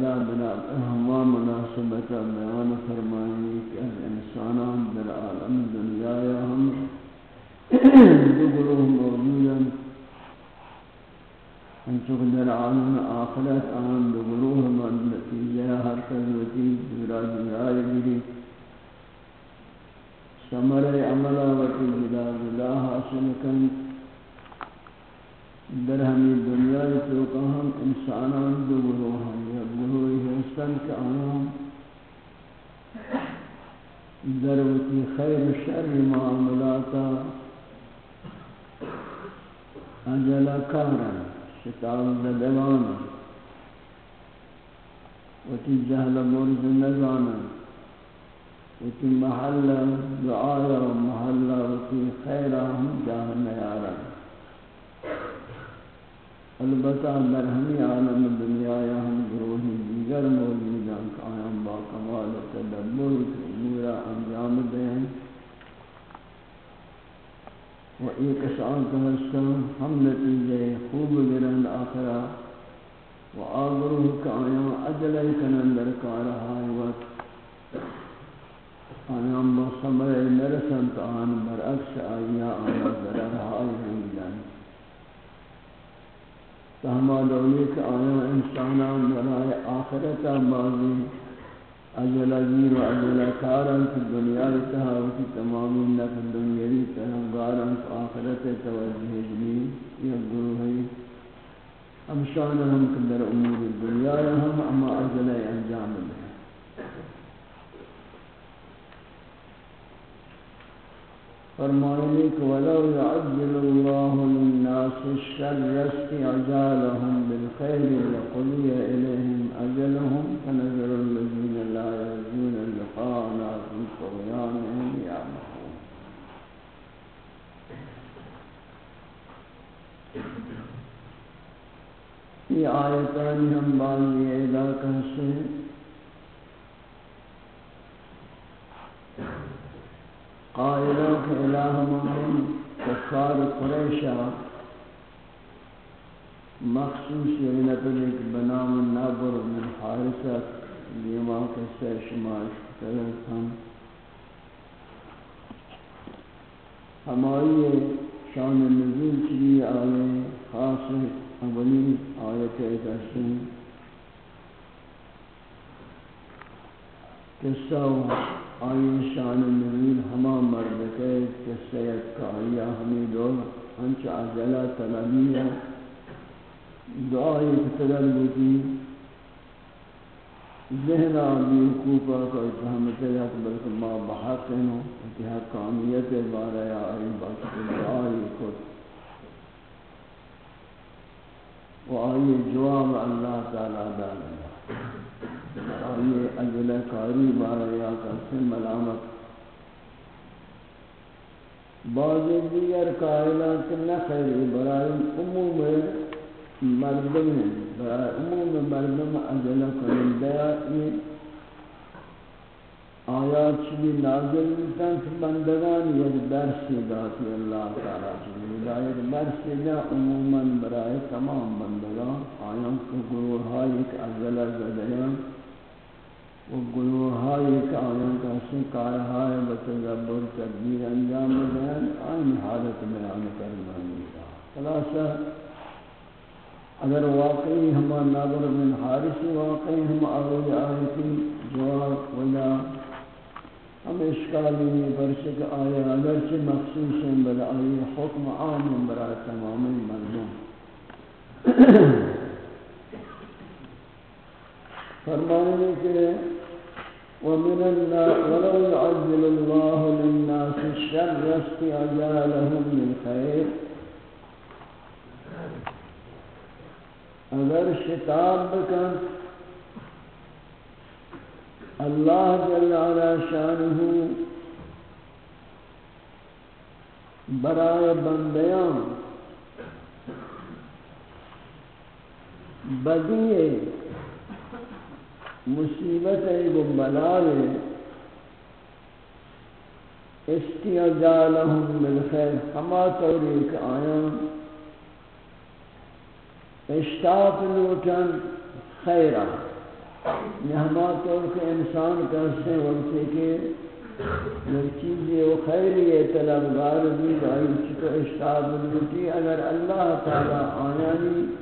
فائدہ بنا ہوا مناسبت بیان فرمائیں کہ انسانان در عالم دنیا یا ہم دو گروہ موجودا انچو کہ در عالم آخرت آن دو گروہ من نتیجہ ہر تذوتی دورا دیائی گری۔ سمر عملا وکی جدا جدا حاصل کن۔ در ہمی دنیا تو کہ ہم انسانان دو گروہ ہم گفتن که آنان در وقتی خیر شر معاملاتا اجلا کارن، شتاب زدوانا وقتی جهل مرز نزانن وقتی محل دعایا و محل وقتی خیر هم جهن یارن البتہ مرحمی عالم دنیا یا ہم گروہی دیگر موجودان کہ آیان با کمال و تدبر و امورا انجام دیں و ایک کسان کا حسن ہم نتیجے خوب گرند آخرا. و آگروه که آیان عدل کنند در کارهای وقت. آیان با سمر نرسند آن برعکس آیا آیا ضررهای جانتا ہم دولی کہ آیا انسانان برائے آخرتا بازی اجل اجیر و اجل کارن کی دنیا اتحا کی تمامی نفر دنیای تہنگارن کی آخرت توجہ جنی یا گروہی ہم شان ہم کدر امور دنیا ہم، اما اجل انجام لیں فرمائنے کہ ولو يعجل الله للناس الشر استعجالهم بالخير لقضي إليهم أجلهم فنذر الذين لا يرجون لقاءنا في طغيانهم يعمهون في آيتان هم بعض عیدہ کہتے ہیں قائلوں کے الہ مہم کفار قریشہ۔ مخصوص یہ نبی ایک بنام نابر من حارثہ دیما کے سے شماش ہم۔ ہماری شان نزول چلی آئے خاص اولی آیت ایک قصہ آئی شان نویل ہما مرد کے قصیت کا آیا ہمیں لوگ انچ عجلہ طلبیہ دعائی قتلل بودی ذہن آبی حقوقہ کا اتحامت ہے بلکہ ما بحق انہو اتحا کامیت بارا یا آئی باقی دعائی خود۔ و آئی جواب اللہ تعالیٰ دالا آئیے اجل کاری بارا یا کسی ملامت بعض دیگر قائلات نخیری برای عموم مردم برای عموم مردم اجل کرندیا یہ آیات چلی نازل بیتن کہ بندگان یک درس داتی اللہ تعالی چلی ہدایت، درس دا عموما برای تمام بندگان۔ آیان کو گروہ ایک اجل زدیان۔ و گروہ ہائی کہ آیان کا حسن کارہائی بتدبر تدبیر انجام دین آئین حالت بیان کرنا نہیں خلاصہ، اگر واقعی ہما ناظر بن حارث واقعی ہم آگئی آیتی جواب ولا ہم اشکالی نہیں برشک آیا، اگرچہ مخصوص ہیں بل آئی، حکم عام برای تمامی مردم فرمانے کے ومن الناس ولو يعجل الله للناس الشر استعجالهم بالخير اگر شتاب بکن، اللہ جل علا شانہ برائے بندیان بدیئے مصیبت ہے، وہ بلال استیجالہم بالخیر ہما توریک آیا۔ اشتاف لوٹن خیرہ۔ یہ ہما طور کہ انسان کہتے ہیں وقتی کہ یہ چیزیں وہ خیری ہے، طلبگار بھی بھائی چکو اشتاف لوٹی۔ اگر اللہ تعالی آیانی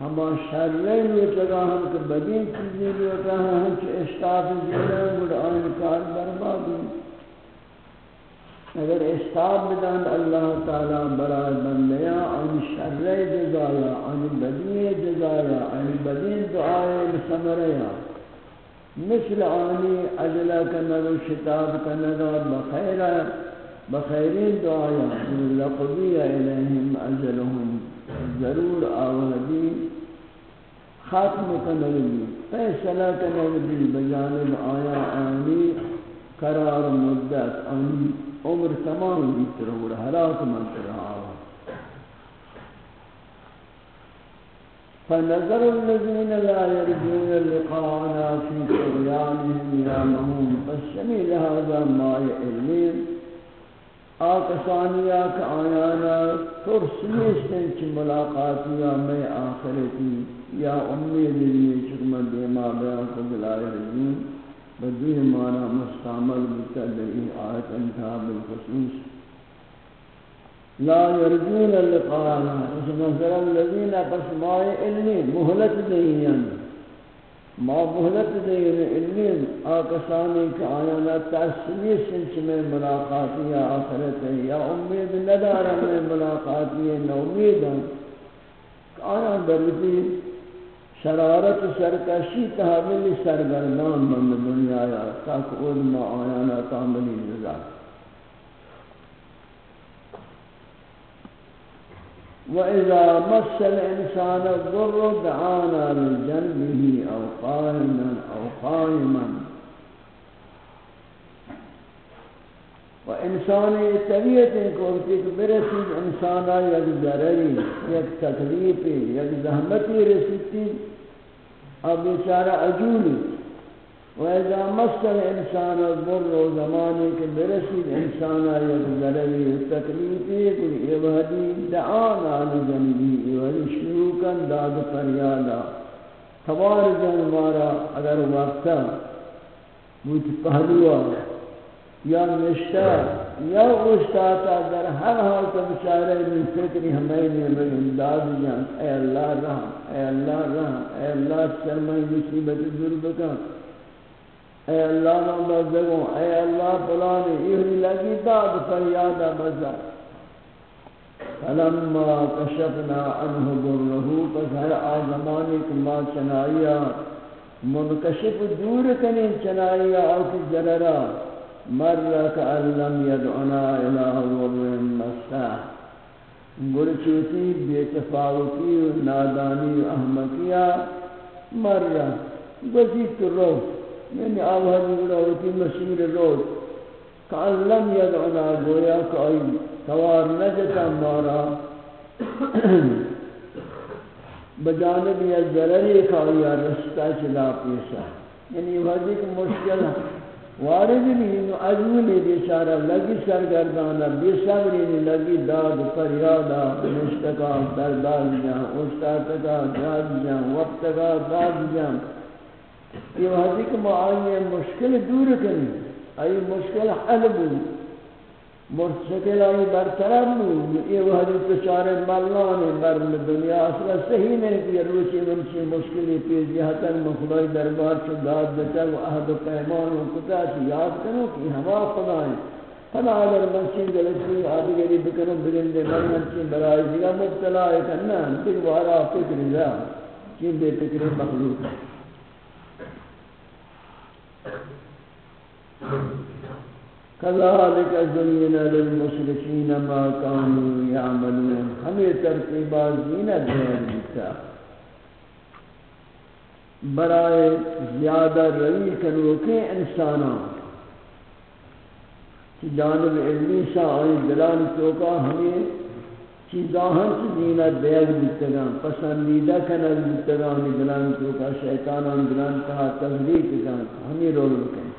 ہما شرعی لوٹگا ہم کہ بدین چیزیں لوٹا ہیں ہم چھ اشتاف زیرہ گڑ آئین کار بربادی اگر اشتاف بدن اللہ تعالی برای بندیا آئین شرعی جزایا آئین بدین جزایا آئین بدین دعائے مسمریا مثل آنی اجلہ کنگو شتاب کنگو بخیر بخیرین دعایا لقضی الیہم اجلہم۔ ضرور آوازی ختم کنگی فیصلہ کنگی بجانب آیا آنی، قرار مدت آنی، عمر تمام بیت رہو حلاک منت رہا ہاں۔ فنظر الذين لا يرجون لقاءنا في طغيانهم يعمهون فالسميل هذا ما يعلمين آکسانیا کا آیانا ترسیستن چی ملاقاتیا میں آخرتی یا امید لیے چکمہ دیما بیان کو بلائے رجیم بدوی مانا مستعمل بتدعی آیت انتہا بالخصوص۔ لا يرجون اللقاءنا اس نظر الذين قسمائے علمی محلت دئیاں ما مہلت دین علم، آکسانی کہ آیانا تحصیلی سنچ میں ملاقاتی یا آخرت ہے، یا امید ندارا میں ملاقاتی ہے نومیدا آیا بردی شرارت سرکشی تحمیلی سرگرنان من دنیا یا تاک علم آیانا کاملی نظر وإذا مس الإنسان الضر دعانا لجنبه أو قائما أو قائما وإنساني طبيعة كورتك برسيد إنسانا يك ضرري يك تكليفي يك زحمتي رسيتي أو بيشارة أجولي وإذا مس الإنسان الضر زمانه كبرسي الإنسان يغزلني التكليفي قل إبهدي دعانا لجنبي إبهدي شروكا داد فريادا تبارجا مارا اگر وقتا بوت پہلوا یا نشتا یا اشتاتا در ہر حال کا بچارے من فکری ہمیں من امداد جان اے اللہ رحم اے اللہ رحم اے اللہ شرمائی مصیبت ضرور بکا اے اللہ نام بزگو اے اللہ فلانی، یہ لگی داد فریادہ بزا فلما کشفنا عنہ برہو پس ہر آزمانی کما چنائیا منکشف دور کنی چنائیا او کی جررا۔ مرک لم یدعنا الہ ور مساح گرچوتی، بے تفاوتی، نادانی، احمقیہ۔ مرہ گزیت روح یعنی آوہر بڑا ہوتی روز کان لم یدعنا گویا کوئی سوار نجتا مارا. بجانب یا ضرری کھاویا رشتہ چلا پیسا یعنی وحدی کو مشکل وارد نہیں عجولی بیچارہ لگی سرگردانا بے صبری لگی داد فریادا. مشتقا درداد جان استاتکا داد جان وقتکا داد جان یہ وحدی کہ معانی مشکل دور کریں۔ ای مشکل حل بود مشکل ای برطرف بود یہ وحدی تشار ملان برم دنیا اصلا صحیح نہیں کہ روچی منچی مشکلی پیزی حتن مخلائی دربار چو داد بتا و عہد و پیمان و کتا چی یاد کرو کہ ہما خداییں فلا اگر منچی دلچی آدگری بکنو بگندے من منچی برائی دیگا مبتلا ہے۔ کرنا دیکھ وارا فکر جا۔ چین بے فکر مخلوق ہے كذلك زين للمشركين ما كانوا يعملون ہمیں ترتیبات زینت دین دیتا. برائے زیادہ روی کنو کے انساناں جانب علمی سا آئی دلان چوکا ہمیں چیزاں چی زینت دیگ بیتگان پسندیدہ کنل بیتگان دلان چوکا شیطانان دلان کہا تذریق کن ہمیں رول بکن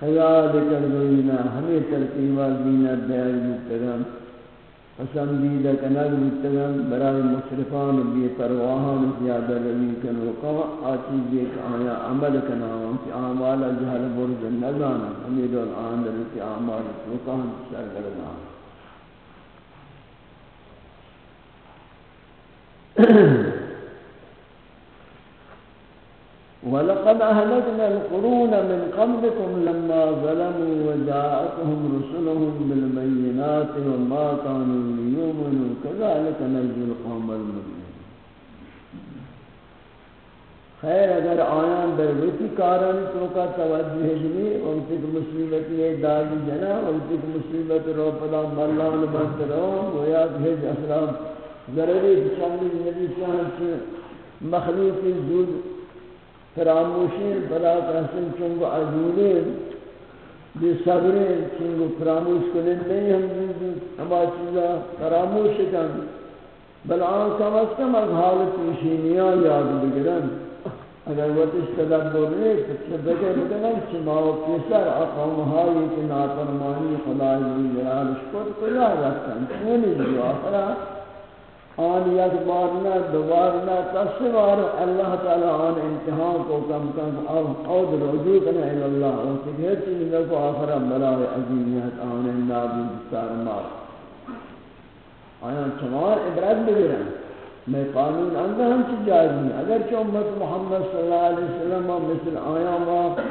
خیالک الزینا ہمیں ترتیبہ زینت دیگ بیتگان پسندیدہ کنل بیتگان برای مصرفان بی پرواہان زیادہ روی کنوکا آچیز ایک آیا عمل کناوان کی آمال جہل برز نزانا ہمیں رول آندر کی آمال چوکا ہم سرگردان ولقد أهلكنا القرون من قبلكم لما ظلموا وجاءتهم رسلهم بالبينات وما كانوا ليؤمنوا كذلك نجزي القوم المجرمين خیر، اگر آیان در وتی کاران تو کا توجہ جنی وقت کی مصیبت یہ داغ جنا وقت کی مصیبت رو پدا ملان بند رو گویا کہ اسلام ضروری بچانی نبی چاہت مخلوق زود فراموشی بلا قسم چونگو عزولی بی صبری چونگو فراموش کنن نہیں ہم زود ہما چیزا فراموش کن بل آن کم از کم از حال پیشینیاں یاد بگرن اگر وہ اس تدبر نہیں تو چھ بگے بدنا چھ پیسر اقوم ہائی کہ نافرمانی خدا جلال شکر کلا رکھن چونی جو آخرا آن یک بار نہ بارنا دوارنا تصوار اللہ تعالی آن امتحان کو کم کم او اود رجوع کنا اللہ اور سکھر چیز کو آخرا بلائے عظیمیت آن نابود سار مار۔ آیا چمار عبرت بگرن میں قانون اندر ہم چی جائز نہیں۔ اگر اگرچہ امت محمد صلی اللہ علیہ وسلم مثل آیا ما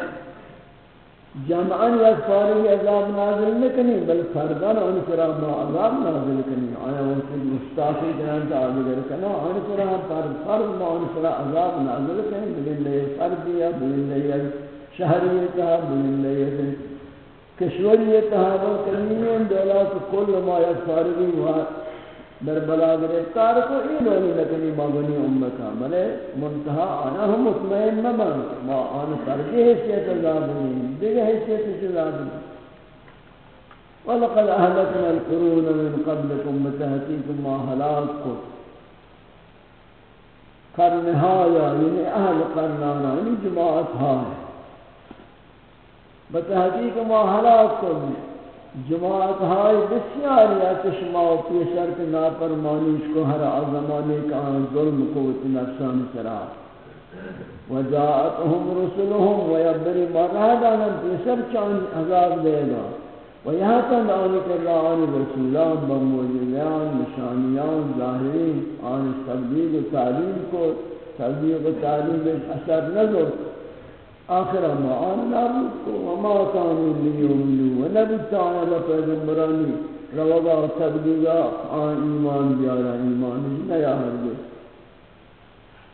جمعان یک فاری عذاب نازل نکنی، بل فردان ان سرا ما عذاب نازل کنی. آیا وقت مستاقی جنان تا آدگر کنا ان سرا فرد فرد ما ان سرا عذاب نازل کنی. بلن لیے فردیا بلن لیے شہریتا بلن لیے کشوریتا بلن دولات کل ما یک فاری در بلاغر کار کو این لونی نکنی مغنی امتا، بلے منتہا آنا ہم مطمئن مبن، ما آن فرقی حیثیت زادنی دیگه حیثیت زادنی وَلَقَدْ أَهْلَكْنَا الْقُرُونَ مِنْ قَبْلِكُمْ بِتَحْقِيقٍ مَا هَلَاكُ قرنهایا یعنی اہل قرنانا یعنی جماعت ہائے بتحقیق ما ہلاک جماعت ہائی بسیاری ہے شما و پیشر کے ناپرمانیش کو ہر آزمانے کا ظلم قوت نفسان سرا۔ وجاءتهم رسلهم ويبري مرهدانا پیشر چان عذاب دے گا۔ و یہاں تند آنی کر آنی رسولان بموجودیان نشانیان، ظاہرین آنی تبلیغ و تعلیم کو، تبلیغ و تعلیم اثر نظر۔ آخر ما آن نابود کو وما کانو لیومنو و نبود تعالی پیغمبرانی. روگا تبلیغا آن ایمان بیارا ایمان نیا ہرگز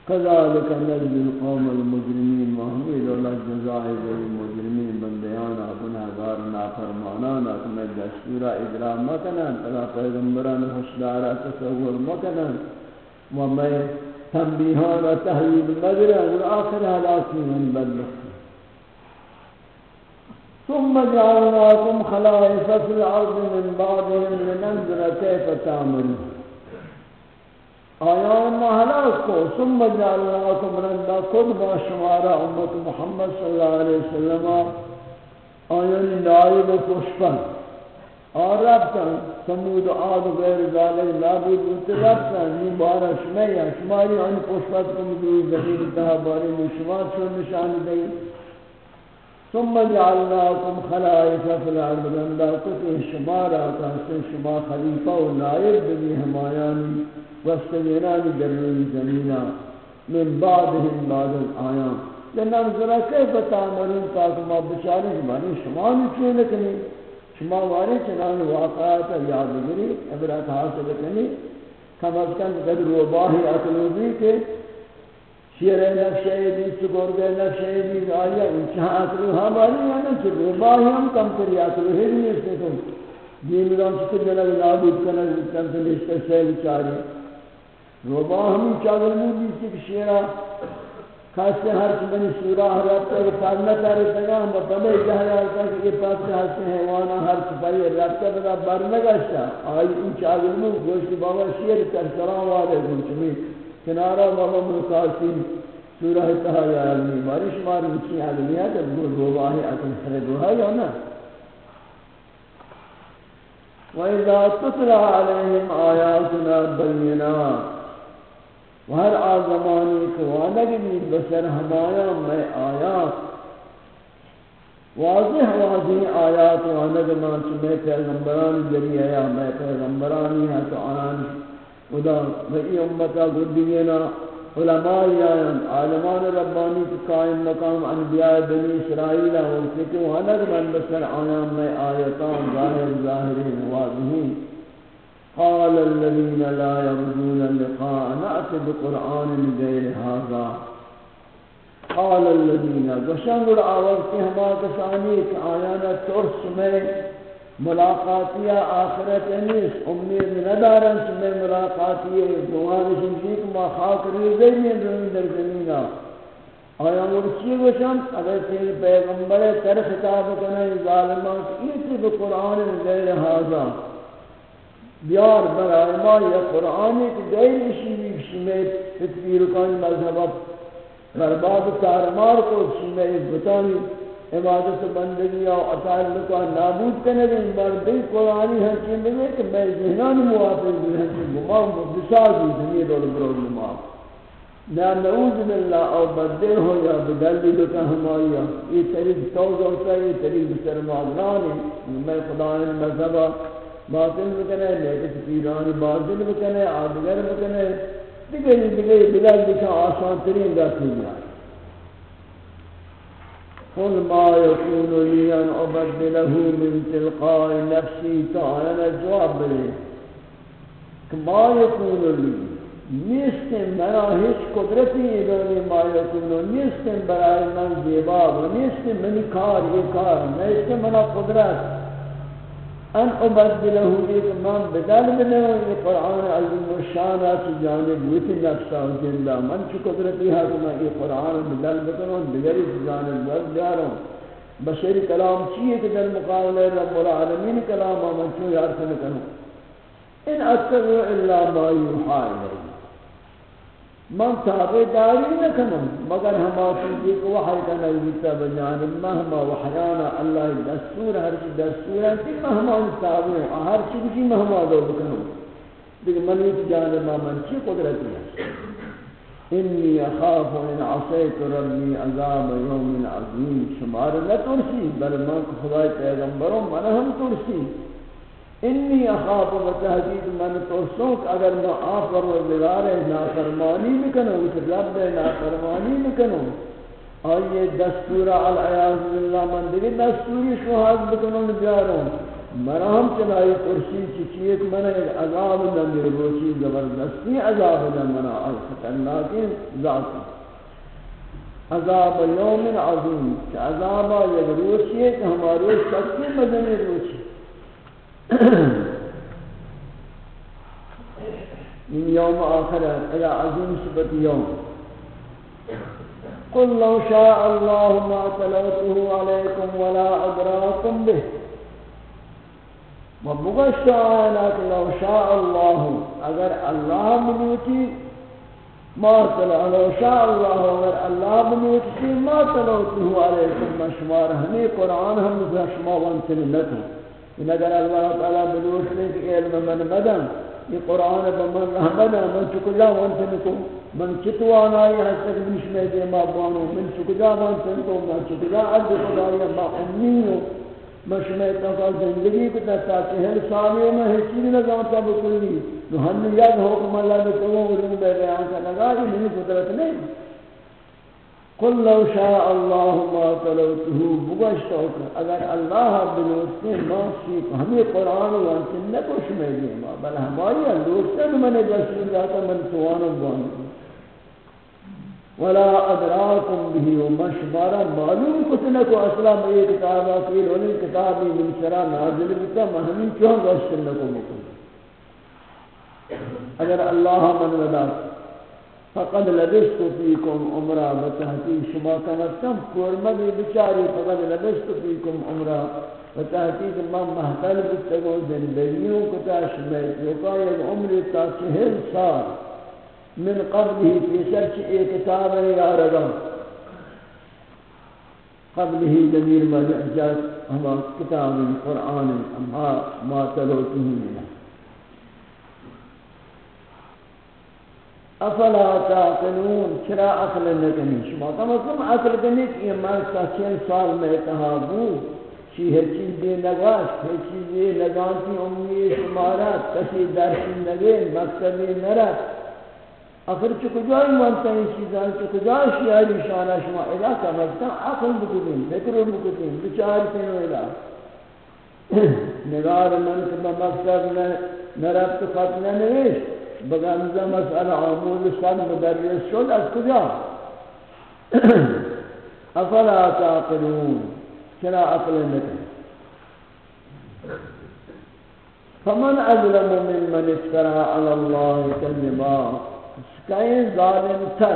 كذلك نجزي القوم المجرمين محمد الله جزائے المجرمين بندیانا گناہگار نافرمانانا کم دستورا اجرام مکنن. تلا پیغمبران خوشدارا تصور مکنن. ومن تنبیہانا تحویل مدرن والآخر حلاکی من بدلخ ثم جعلناكم خلائف في الأرض من بعدهم لننظر كيف تعملون. آیان ما محلات کو ثم جعلناكم رندا خود با شمارا امت محمد صلی اللہ علیہ وسلم آیان نائب کشفن اور ربتن سمود آد غیر ذالک نابود بودت ربتن نی بارا شمیع شماری آن کشفت کم دوی زمین تها باری شما چون نشان دهید ثم جعلناكم خلائف في الارض لندا کتے شمارا کہتے شما خلیفہ و نائب بنی ہمایانی وستگینانی جرمی زمینہ من بعدهم بعد الآیان. لننظر کیف تعملون؟ تاکہ ما بچارے بانی شما نچے لکنی شما واری چنان واقعات یادگری عبرت حاصل کنی، کم از کم قدر و باہی اقلوبی کے شیر نقشہ دی سگرگ نقشہ دی آیا انچہ اصلو ہماری ہے نا چھو روباہی ہم کم کری اصلو ہی نہیں اس کو دین رام چکر جنگ نابود کنگ کم سے لشتہ سیل چاری روباہ ہمیں چاگر مولی سے شیرہ خاصے ہر چمنی سورہ حرات کا پارنا تارے تگا ہم بطبع جہر آتا کہ یہ پاس سے حسن حیوانا ہر چپائی رابطہ بدا برنگا شا آئی ان چاگر مولی گوشت بابا شیر تر سلام وارے گوشت کنارہ بابا مکاسی سورہ تہا یا علمی بارش مار مچی علمی ہے کہ وہ روباہ اکن سرے دوہا یا نا وَإِذَا تُتْلَى عَلَيْهِمْ آيَاتُنَا بَيِّنَاتٍ وہر آزمانی کو آنگی بسر ہمایا میں آیات۔ واضح واضح آیات آنگی مانچ میں پیغمبرانی جریہ یا میں پیغمبرانی ہے تو آنگی خدا بھئی امتا گردینا علماء آیان عالمان ربانی کی قائم مقام انبیاء بنی اسرائیل ہوتے کہ وہ حلق من بسر آیان میں آیتان ظاہر ظاہرین واضحین۔ قال الذين لا يرجون اللقاء نأت بقرآن غير هذا قال الذين گشنگ آواز کے ہما کسانی کہ آیانا ترس میں ملاقاتی آخرت نیست. امید ندارن کہ میں ملاقاتی دوانشن چیک ما خاک ریزی میں روی در زمینہ آیا مرچی وشن اگر تیری پیغمبر تر خطاب کنه ظالمان ایسی بقرآن غیر حاضا بیار برای ما یا قرآنی که غیر اشیوی شمیت تکبیر کن مذہب برباد تارمار کو سیمہ بتانی. عبادت بندگی اور اطاعت کو نابود کرنے کے مردی قرآنی ہے کہ میں کہ میں ذہنان موافق بھی ہیں کہ گما بساز بھی دنیا دول برود نما نہ نعوذ باللہ او بدل ہو یا بدل بھی لکا ہماریا یہ طریق توز ہوتا ہے یہ طریق بسر معذران ہے۔ میں خدا مذہبہ باطل بکنے لیکن پیرانی باطل بکنے آدگر بکنے دیگر دیگر بلال لکھا آسان ترین داتی جائے قل ما يكون لي أن أبدله من تلقاء نفسي تعالى جواب بلي ما يكون لي. نیستم منا هیچ قدرتی ایدانی ما یکونو نیستم برای من زیبا و نیستم منی کار یہ کار نیستم منا قدرت. ان ابدله ایک من بدل بنو یہ قرآن عظیم الشانہ کی جانب ویتی نفسا زندہ من چو قدرتی ہے کہ میں یہ قرآن بدل بکنوں دیگری جانب ورد جا رہا ہوں بشری کلام چیئے کہ در مقابلہ رب العالمین کلام آمن چو یار کنکنوں ان اتبع اللہ ما یوحا علیہ من تابع داری نکنم. مگر ہما چیزی کو وحی کا نویتا بجانب مہما وحیانا اللہ دستور ہر چیز دستور ہے کہ مہما تابع ہر چیز کی مہما دو بکنم. دیکھ منیت جانب من چی قدرتی ہے انی اخاف ان عصیت ربی عذاب یوم عظیم. شمار نہ ترسی بل من خدای پیغمبروں من ہم ترسی انی اخاف و تحقیق من ترسوک اگر میں آپ پروردگار نافرمانی بکنوں اس رب نافرمانی بکنوں آئیے دستور العیاض باللہ من دیگی دستوری شہاد بکنوں بیاروں مرام چنائی کرسی چیچی ایک من ایک عذاب نہ روچی زبردستی عذاب نہ منا خطرناکی ذاتی عذاب یوم عظیم عذاب یک روچی ہے کہ ہمارے سکتی مدنی روچی من يوم آخر، إلى عظيم صفة يوم. قل لو شاء الله ما تلوته عليكم ولا أدراكم به. وبغشاء لو شاء الله اگر الله منوتي ما تلو، لو شاء الله اگر الله منوتي ما تلوته عليكم مشمار ہمیں قرآن ہم شما وانتن لكم ان اگر اللہ تعالی بلوش نے کہ علم من بدن یہ قرآن بمن رحمنا من چکجا وانتنکو من چتوانا یہ حسد بنش میں دے ما بانو من چکجا وانتنکو من چکجا عبد خدای ما امیو مشمع تفا زندگی کو تتا چہر سالیوں میں ہر چیز نہ جانتا بکلی نو ہم یاد حکم اللہ نے تو وہ علم بیان کا لگا یہ میری قدرت نہیں۔ قل لو شاء الله ما تلوته بغشتوك اگر اللہ بلوستے ما شیف ہمیں قرآن وانچن نکوش میں دیما بل ہماری اندوستن من جسول جاتا من سوانا بوانا ولا ادراکم به ومشبارا معلوم کتنکو اصلا میں یہ کتابہ کی رونی کتابی من شرا نازل بتا مہمی کیوں گشتن نکو مکن اگر اللہ من وداتا فقد لبست فيكم عمرا بتحقيق شما كنتم كورمدي بچاري فقد لبست فيكم عمرا بتحقيق ما محتل بتگو زندگیوں کتا شمیت یوکا یک عمر تا چہل سال من قبله في سرچ ایک کتاب یا رگا قبله جميل ما جاءت ہما کتاب القرآن اما ما تلوته منه افلا تعقلون؟ چرا عقل نکنی؟ شما کم از کم عقل کنی کہ یہ مرد کا چین سال میں کہا بو چی ہے چیز دے نگاش ہے چیز دے نگانتی امی شمارا کسی درسی نگے مقصدی نرد آخر چکو جائی مانتا ہے چیزان چکو جائی شیاری شانہ شما؟ ادا کم از کم عقل بکتیں فکر بکتیں بچار کنو ادا نگار من کبا مقصد نرد تو خط ننویش بغنزه مسئله آموزشان مدرس شد از کجا؟ افلا تعقلون، چرا عقل نکن؟ فمن اظلم ممن افترى على الله كذبا کہیں ظالم تر.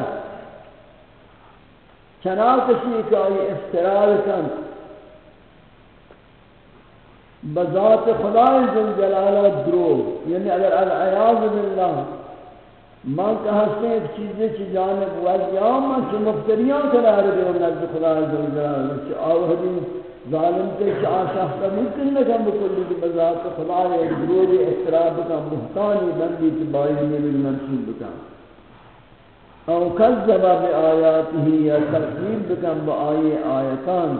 چنا کسی کا یہ افترار کن. بذات خدای جل جلالہ درو یعنی اگر العیاذ باللہ، من کہ ہستے ایک چیزیں چی جانب وزیاں من چی مفتریاں قرار دے و نزد خدا عزوجلال چی آوہدی ظالم کے چی آشاہتا ممکن نکم بکلی کی بذات خدا ایک گروہ احتراب کا محتانی بندی کی بائی میں منصوب بکا او کذبا بی آیاتی یا تقدیب بکن با آئی آیتان.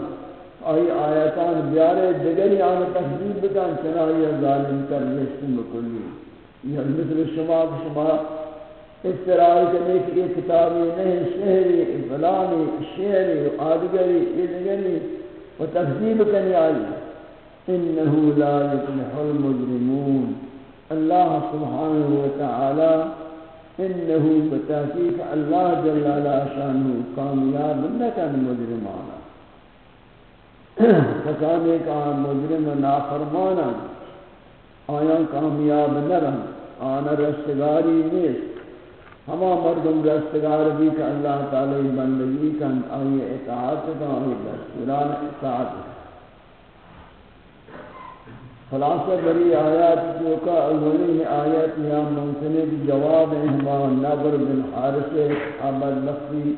آئی آیتان بیارے دگری آن تقدیب بکن چنائی ظالم کر رشتن بکلی یا مثل شما شما استرائی کرنے کی یہ کتابی نہیں، شہری، فلانی شعری آدگری ادگری و تفضیل کرنے آئی۔ انہو لا یفلح المجرمون۔ اللہ سبحانہ وتعالی انہو بتحقیق اللہ جل علا شانہ کامیاب نکن مجرمانہ مجرمانا فکانے کا مجرم و نافرمانا آیا کامیاب نرم آنا رستگاری نیست۔ ہما مردم رستگار بھی کہ اللہ تعالی بندگی کن۔ آئی اطاعت کا آئی دستوران اطاعت خلاصہ بری آیات جو کا اولی آیت یا منصنب جواب ہیں۔ ہما نبر بن حارس عبد لفظی۔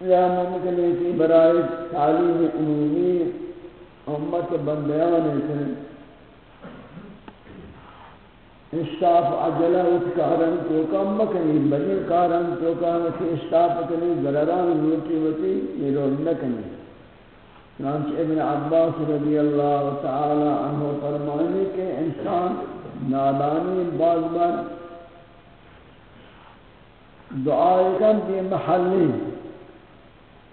یا ممکن ہے کہ برائے تعلیم عمومی امت بندیان ہیں۔ اشتاف عجلہ اس کارن تو کم مکنی بنی کارن تو کم کہ اشتاف کنی ضرران نوٹی ہوتی یہ رول نکنی چنانچہ ابن عباس رضی اللہ تعالی عنہ فرمانے کہ انسان نادانی باز بار دعائے کم بھی محلی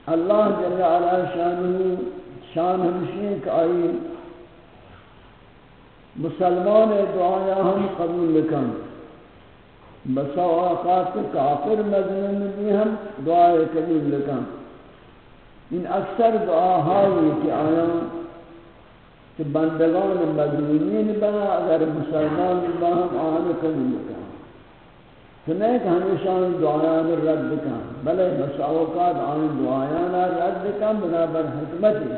اللہ جل علا شانہ شان ہمشین کا آئی مسلمان دعایا ہم قبول لکن بسا اوقات کافر مظلوم بھی ہم دعائے قبول لکن ان اکثر دعا ہائی کہ آیا کہ بندگان مظلومین بنا اگر مسلمان بھی ہم آن قبول لکن تو نہیں کہ ہمیشہ ان دعایان رد کن۔ بلے بسا اوقات آن دعایان رد کن بنابر حکمتی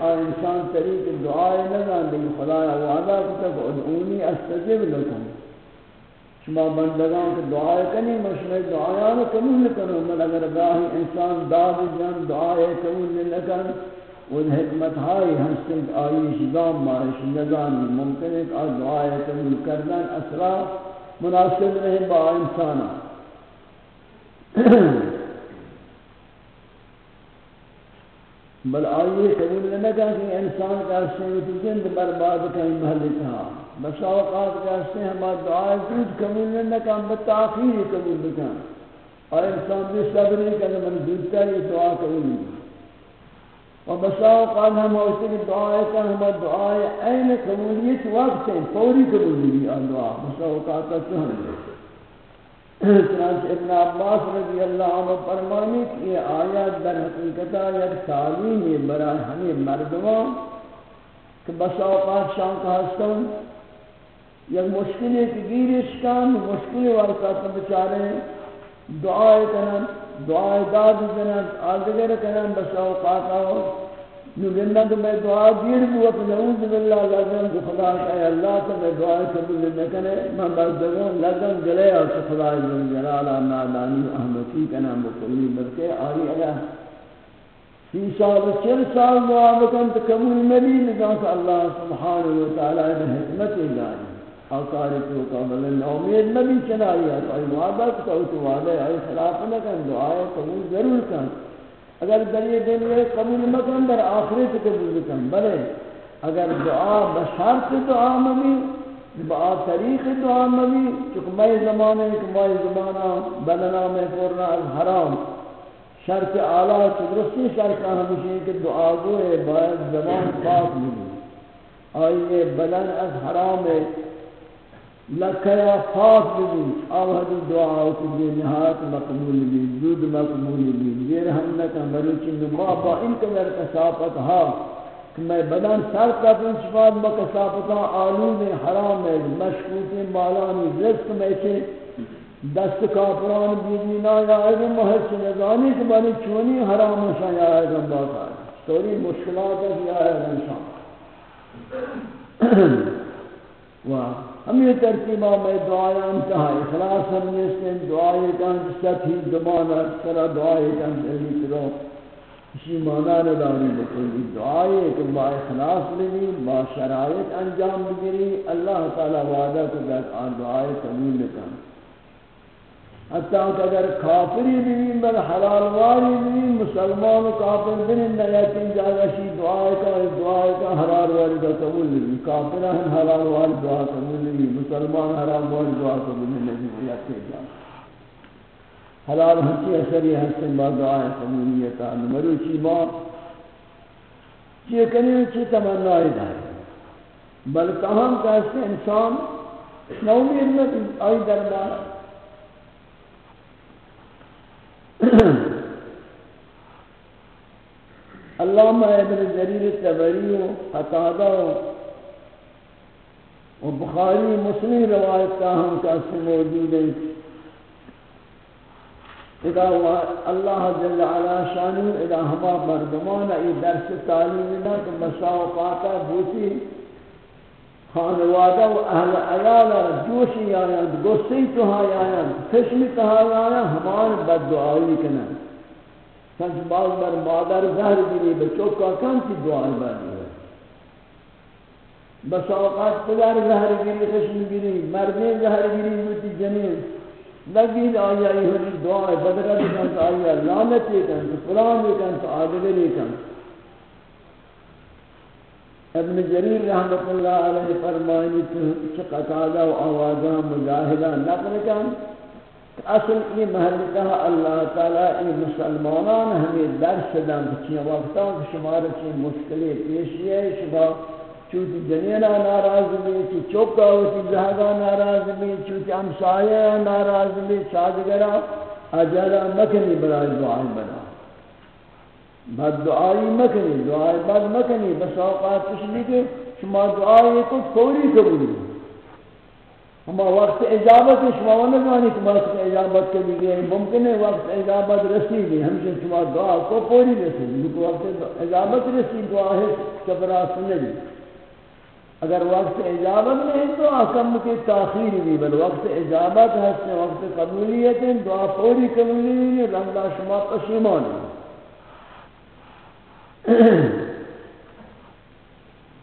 آ انسان طریق دعائے نگان دیکھ خدایا وعدہ کتا کہ ادعونی استجب لکن۔ شما بندگان کے دعائے کنی مشمع دعایان قبول کنو من اگر گاہی انسان داد جان دعائے قبول لکن ان حکمت ہائی ہنسنگ آئیش دام مارش نگانی ممکن ہے کہ دعائے قبول کردن اصلا مناسب نہیں با انسانا بل آئیے قبول نہ کہا کہ انسان کا سنت زند برباد کہیں محل تھا بس اوقات کا سے ہمارا دعا زود قبول نہ کہا، بتاخیر قبول نہ اور انسان بھی صبر نہیں کرنا من زودتا یہ دعا قبول نہیں اور بس اوقات ہم ہوتے کہ دعا کا ہم دعا عین قبولیت وقت ہے فوری قبول نہیں دعا. بس اوقات کا چاہیے چنانچہ ابن عباس رضی اللہ عنہ فرمانی کہ یہ آیات در حقیقتہ یک تعلیمی برای ہمیں مردمان کہ بس اوقات شان کا ہستن یک مشکلی کی گیرش کن، مشکلی وقت بچارے دعائے کنن. دعائے داد کنن آدگر کنن بس اوقات آؤ۔ نو گندا تو میں دعا دیر بو اپ نعوذ باللہ لازم کہ خدا کہ اللہ تو میں دعا قبول نہ کرے میں بردگوں لازم گلے اور خدا جلال نادانی احمدی کا نام بکلی بلکہ آئی اگر سی سال، چل سال دعا بکن تو قبول نبی نگاہ اللہ سبحانہ وتعالی نے حکمت داری آکاری تو قبل امید نبی چنائی ہے، تو وعدہ تو وعدہ ہے خلاف نہ کن دعا قبول ضرور کن اگر در یہ دن دنیا قبول مکن در آخرت قبول مکن بلے، اگر دعا بشارت دعا ممی با طریق دعا ممی چکہ میں زمانے کہ میں زمانہ بلنا میں پورنا از حرام۔ شرط اعلیٰ چدرستی شرط ہمیشہ کہ دعا گوئے باید زمان پاک ملی۔ آئیے، بدن از حرام ہے۔ لکھیا خاص بھی آوہد دعا کی نہایت مقبول بھی زود مقبول بھی یہ ہم نہ کہ مروچی میں ان کے در کسافت ہا. کہ میں بدن سر کا پنچفاد با کسافتا آلود حرام ہے. مشکوت مالانی رزق میں چھے دست کافران بیدینا یا اگر محرچ نظانی کہ بانی چونی حرام شاہ. یا اگر باقا ہے توری مشکلات ہے یا اگر انسان و ہمیں ترتیبہ میں دعائیں انتہا اخلاص ہم نے اس میں دعائیں کان سطحی دمانا سرا دعائیں کان دلی کرو اسی معنی نے نداری بکلی دعائیں کہ با اخلاص لگی با شرائط انجام بگری اللہ تعالی وعدہ کو دیکھ آن دعائیں قبول لکن حتی اگر کافری بھی بل حلال واری بھی مسلمان و کافر بنن نیتین جاگا شی کا دعائے کا حلال واری کا قبول لگی کافر ہیں حلال واری دعا قبول لگی مسلمان حلال واری دعا قبول لگی یکی جا حلال ہنچی اثری حسن با دعائے قبولیتا نمرو چی با چی کنی چی تمنائی داری بلکہ ہم کہتے انسان نومید میں آئی دربار علامہ ابن جریر تبری و قطادہ و بخاری مسلم روایت کا ہم کا موجود ہے اذا اللہ جل علا شانو اذا ہما مردمان ای درس تعلیم نہ کہ مساوقاتا بوتی خانواده و اهل عیال جوشی یعنی آیند گسی تو های یعنی آیند خشمی تو های یعنی آیند همان بد دعایی کنند سنچ باز بر مادر زهر گیری بچو کاکان تی دعای بردی ہے بس اوقات پدر زهر گیری، خشم گیری، مردی زهر گیری موتی جنین. لگید آیا ایہونی دعای بدرد کن تو آیا لانتی کن، تو فلانی کن، تو آدگری کن. ابن جریر رحمت اللہ علیہ فرمائنی کہ قطادہ و آوازہ مجاہدہ نقل کن اصل یہ محلکہ اللہ تعالیٰ ای مسلمانان ہمیں درس دن چی وقتا کہ شمار چی مشکلی پیشی ہے۔ شما چوتی جنینہ ناراض بھی چی چوکا ہوتی زہدہ ناراض بھی چوتی امسایہ ناراض بھی چادگرہ اجارہ مکنی برای دعائی بنا۔ بد دعائی مکنی دعائی بد مکنی، بس اوقات کچھ کہ شما دعائی کو فوری قبول ہما وقت اجابت شما نہ کہ وقت اجابت کے لیے یعنی ممکن ہے وقت اجابت رسی بھی ہم سے شما دعا کو فوری رسی وقت اجابت رسی دعا ہے سبرا سنگی اگر وقت اجابت نہیں تو اکم کی تاخیر بھی بل وقت اجابت ہے وقت قبولیت، دعا فوری قبولی رنگا شما پشیمان ہے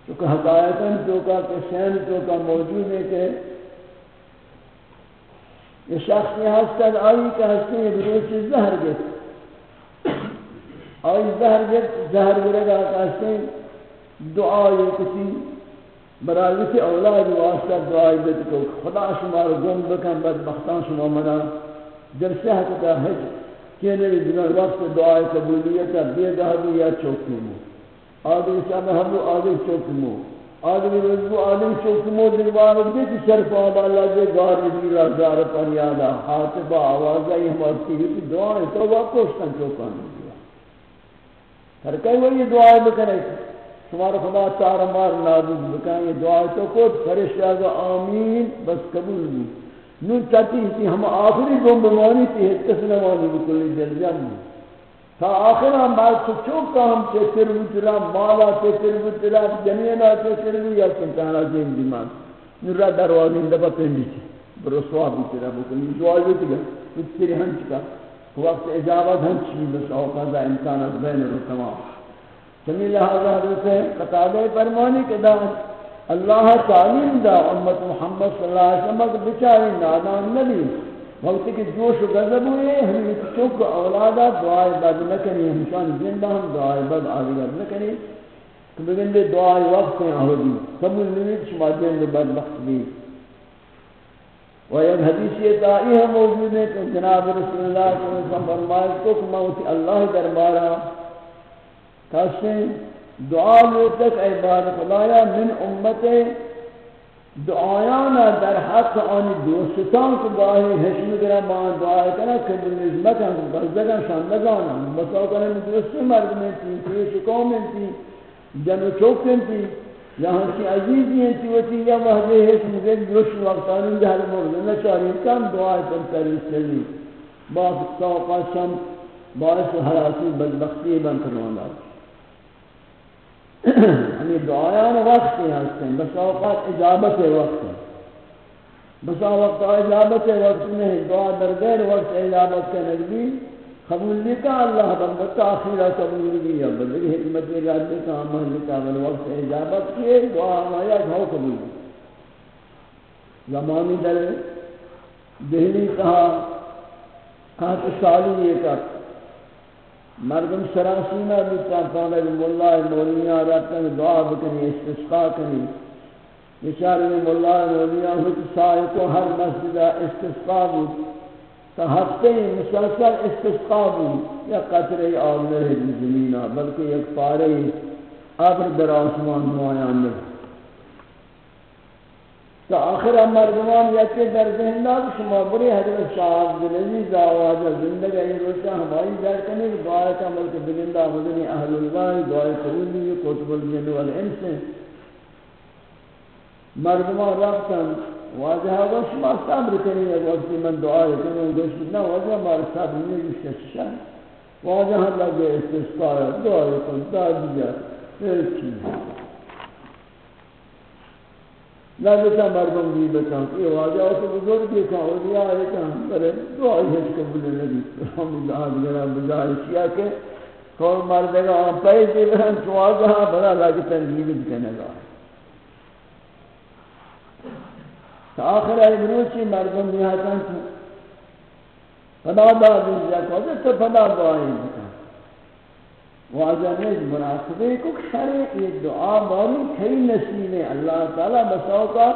چونکہ حقائقاً چوکا کہ سین چوکا موجود ہے کہ یہ شخص یہ حسد آئی کہ ہستے ہیں بروچ زہر گت آئی زہر گت زہر گرگا کہ ہستے ہیں دعائی کسی برای کی اولاد واسطہ دعائی بیت کو خدا شمار گم بکن، بدبختان شما منا۔ جرسہ حقیقہ حج کہ نبی دنر وقت دعائے قبولیت بے دہبی یا چوکی مو آدم شاہ ہم آدم چوکی مو آدم رزبو آدم چوکی مو دلوار دے کہ شرف آبا اللہ دے گار نبی را زار پر یادا حاطبہ آوازہ یہ ہمارتی ہوئی کہ دعائیں تو وقت کوشتن چوکان دیا ہر کئی وہ یہ دعائیں بکنے۔ تمہارا خدا چار مار نابود بکنے۔ یہ دعائیں تو کچھ فرشتہ آمین، بس قبول بھی نون چاہتی تھی ہم آخری گم بمانی تھی حدث نوانی بکلی دل جم تا آخر ہم بعد سے چوک کا ہم چیتر بچرا مالا چیتر بچرا جنینا چیتر بچرا یا سنتانا جیم دیمان نون را دروازی دبا پینڈی تھی برسوا بچرا بکلی دعائی بیتی گا کچھ تیری ہنچ کا۔ وقت اجابت ہنچ بھی بس اوقات انسان از بین رو تمام سمی لہذا حضرت قطعہ فرمانی کے دعوت اللہ تعلیم دا امت محمد صلی اللہ علیہ وسلم کے بچاری نادان نبی وقت کہ جوش و غضب ہوئے ہمیں چوک اولادا دعائے بد نکنی ہمشان زندہ ہم دعائے بد آگے آدگر نکنی کہ بگن دے دعائے وقت ہیں آہدی قبول نمید شما جند بد وقت بھی۔ و یک حدیثی تائی ہم موجود ہے کہ جناب رسول اللہ صلی اللہ علیہ وسلم فرمائے تو کہ موتی اللہ دربارہ کہتے ہیں دعا لوتک اے بار خدایا من امت دعایانا در حق آن دوستان کو گاہی حشم گرہ مان دعا کنا کبر نظمت ہم بزدگان شاندگانا بساو کنا من دوستی مرد میں تھی پیش قوم میں تھی جن چوک میں تھی یہاں کی عزیزی ہیں تھی وتی یا وحدے حشم گرہ دوست وقتانی جہر مرد نچاری کم دعا کن کر اسلی باق سوقا شم، باعث حراسی، بدبختی بن کروانا ہمیں دعایان وقت ہی ہستے ہیں بس اوقات اجابت وقت. ہے بس وقت اجابت وقت نہیں، دعا در غیر وقت اجابت کے نجبی قبول لکا اللہ بندت آخرہ قبول لیا بلکہ حکمت اجابت کا عمل لکا بل وقت اجابت کیے، دعا آیا گھو قبول. زمانی در دہلی کہا کہا کہ سالی یہ کہا مردم سراسینا بیتا پانا کہ مولا مولیاں رہتا دعا بکنی، استسقا کنی. بیچارے مولا مولیاں ہوتی سائے کو ہر مسجد استسقا بود. تا ہفتے مسلسل استسقا بود. یا قطرے آب زمینہ، بلکہ ایک پارے ابر در آسمان موایان نرے تو آخر مردمان یکی در زندہ شما بری حضرت شاہد دلنی زاواجہ زندگی این روشا ہماری در کنی دعای کا ملک بلندہ مدنی اہل اللہ دعای قبولی، قطب الجن والانس مردمان رفتن واجہ و شما صبر کنی ایک وقتی من دعای کنی گوشت نا واجہ مار صبر نہیں گوشت شاہ واجہ اللہ کے استسقاء دعای کن دعای دیگر ایک چیز۔ نہ لابتا مردم بھی بتا کہ واجہ تو بزرگی کا اولیاء ہے کہ ہم پر دعا ہے قبول نبی. ہم دعا گرا بجائے کیا کہ کون مرد گا پے پیسے برن تو واجہ بڑا لگتا نیمت کرنے گا آخر ابروچی مردم نہاتاں فدا دا دیجا کو تو فدا دعائیں بتا واجہ نیز مناسبے کو شرع یہ دعا باری کئی نصیب اللہ تعالی بساو کا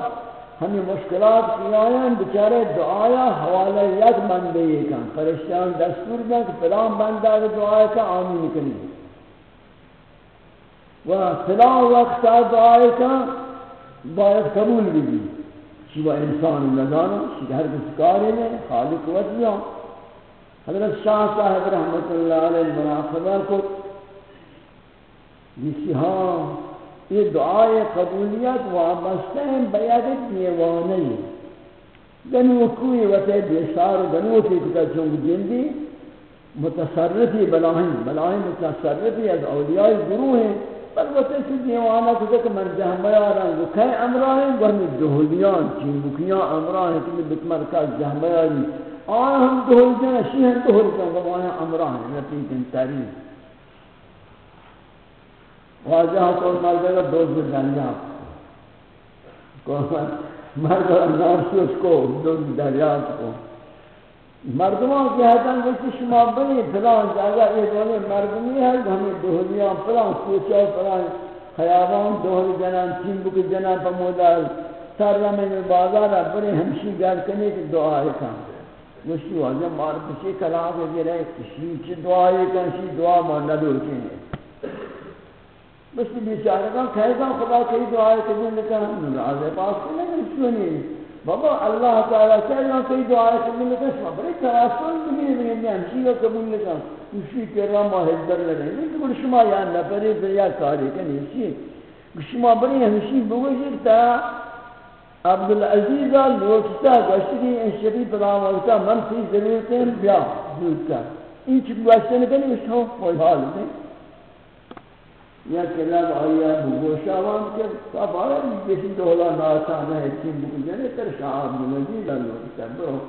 ہمیں مشکلات کی آیاں بچارے دعایا حوالہ یک بندے یہ کن فرشتیان دستور دیں کہ فلان بندہ دعایا کا آمین کنی و فلان وقت دعایا کا باید قبول بھی شبہ انسان نظانا شبہ ہر کس کاری میں خالق وزیاں حضرت شاہ صاحب رحمت اللہ علیہ مناسبہ کو جسی ہاں یہ دعائے قبولیت وابستہ ہیں بیاد دیوانی گنو کوئی وطے بیشار گنو کی کتا چونگ جندی متصرفی بلاہن بلاہن متصرفی از اولیاء گروہ ہیں۔ پر وطے سے دیوانا کتا کہ من جہمیہ رنگ کئی امراہیں گوہمی دہولیان چین بکیاں امراہیں کمی بکمرکز جہمیہ آیا ہم دہول جانا شیہن دہول جانا گوانا امراہیں نتیجن ترین۔ واجہ کو مرد کا دوست دریا کو مرد نام سے اس کو دوست دریا کو۔ مردمان کی حیدان کہ شما بنی فلان جگہ یہ دولے مردمی ہے ہمیں دہلیاں فلان کوچا فلان خیابان دہل جنان چین بک جنان پا مودال سر رمین بازار بڑے ہمشی گھر کنے کی دعائے کھان مشتی واجہ مار پچے کلام کے گرے کشی چی دعائے کھان شی دعا ماننا دور چینے مثل بیچارہ کا کہتا خدا کئی دعائیں قبول لکھا نراز پاس سے نہیں سنی بابا، اللہ تعالیٰ کہتا کئی دعائیں قبول لکھا شما بڑی تراسل بھی نہیں میں ہمشی کا قبول لکھا اسی کے رام حضر لگے لیکن بڑی شما یا نفری پر یا کاری کنی اسی۔ شما بڑی ہمشی بگوشی تا عبدالعزیز لوٹتا، گشتی ان شریف رام وقتا من فی ضرورتیں بیا زود کر این چی گوشتن کنی اس ہوں کوئی حال نہیں۔ یا کلاب آیا بگوش آوان که صاف آیا جسی دولا ناسانه هستیم بکنجنه تر شعاب نمجی لالو برو.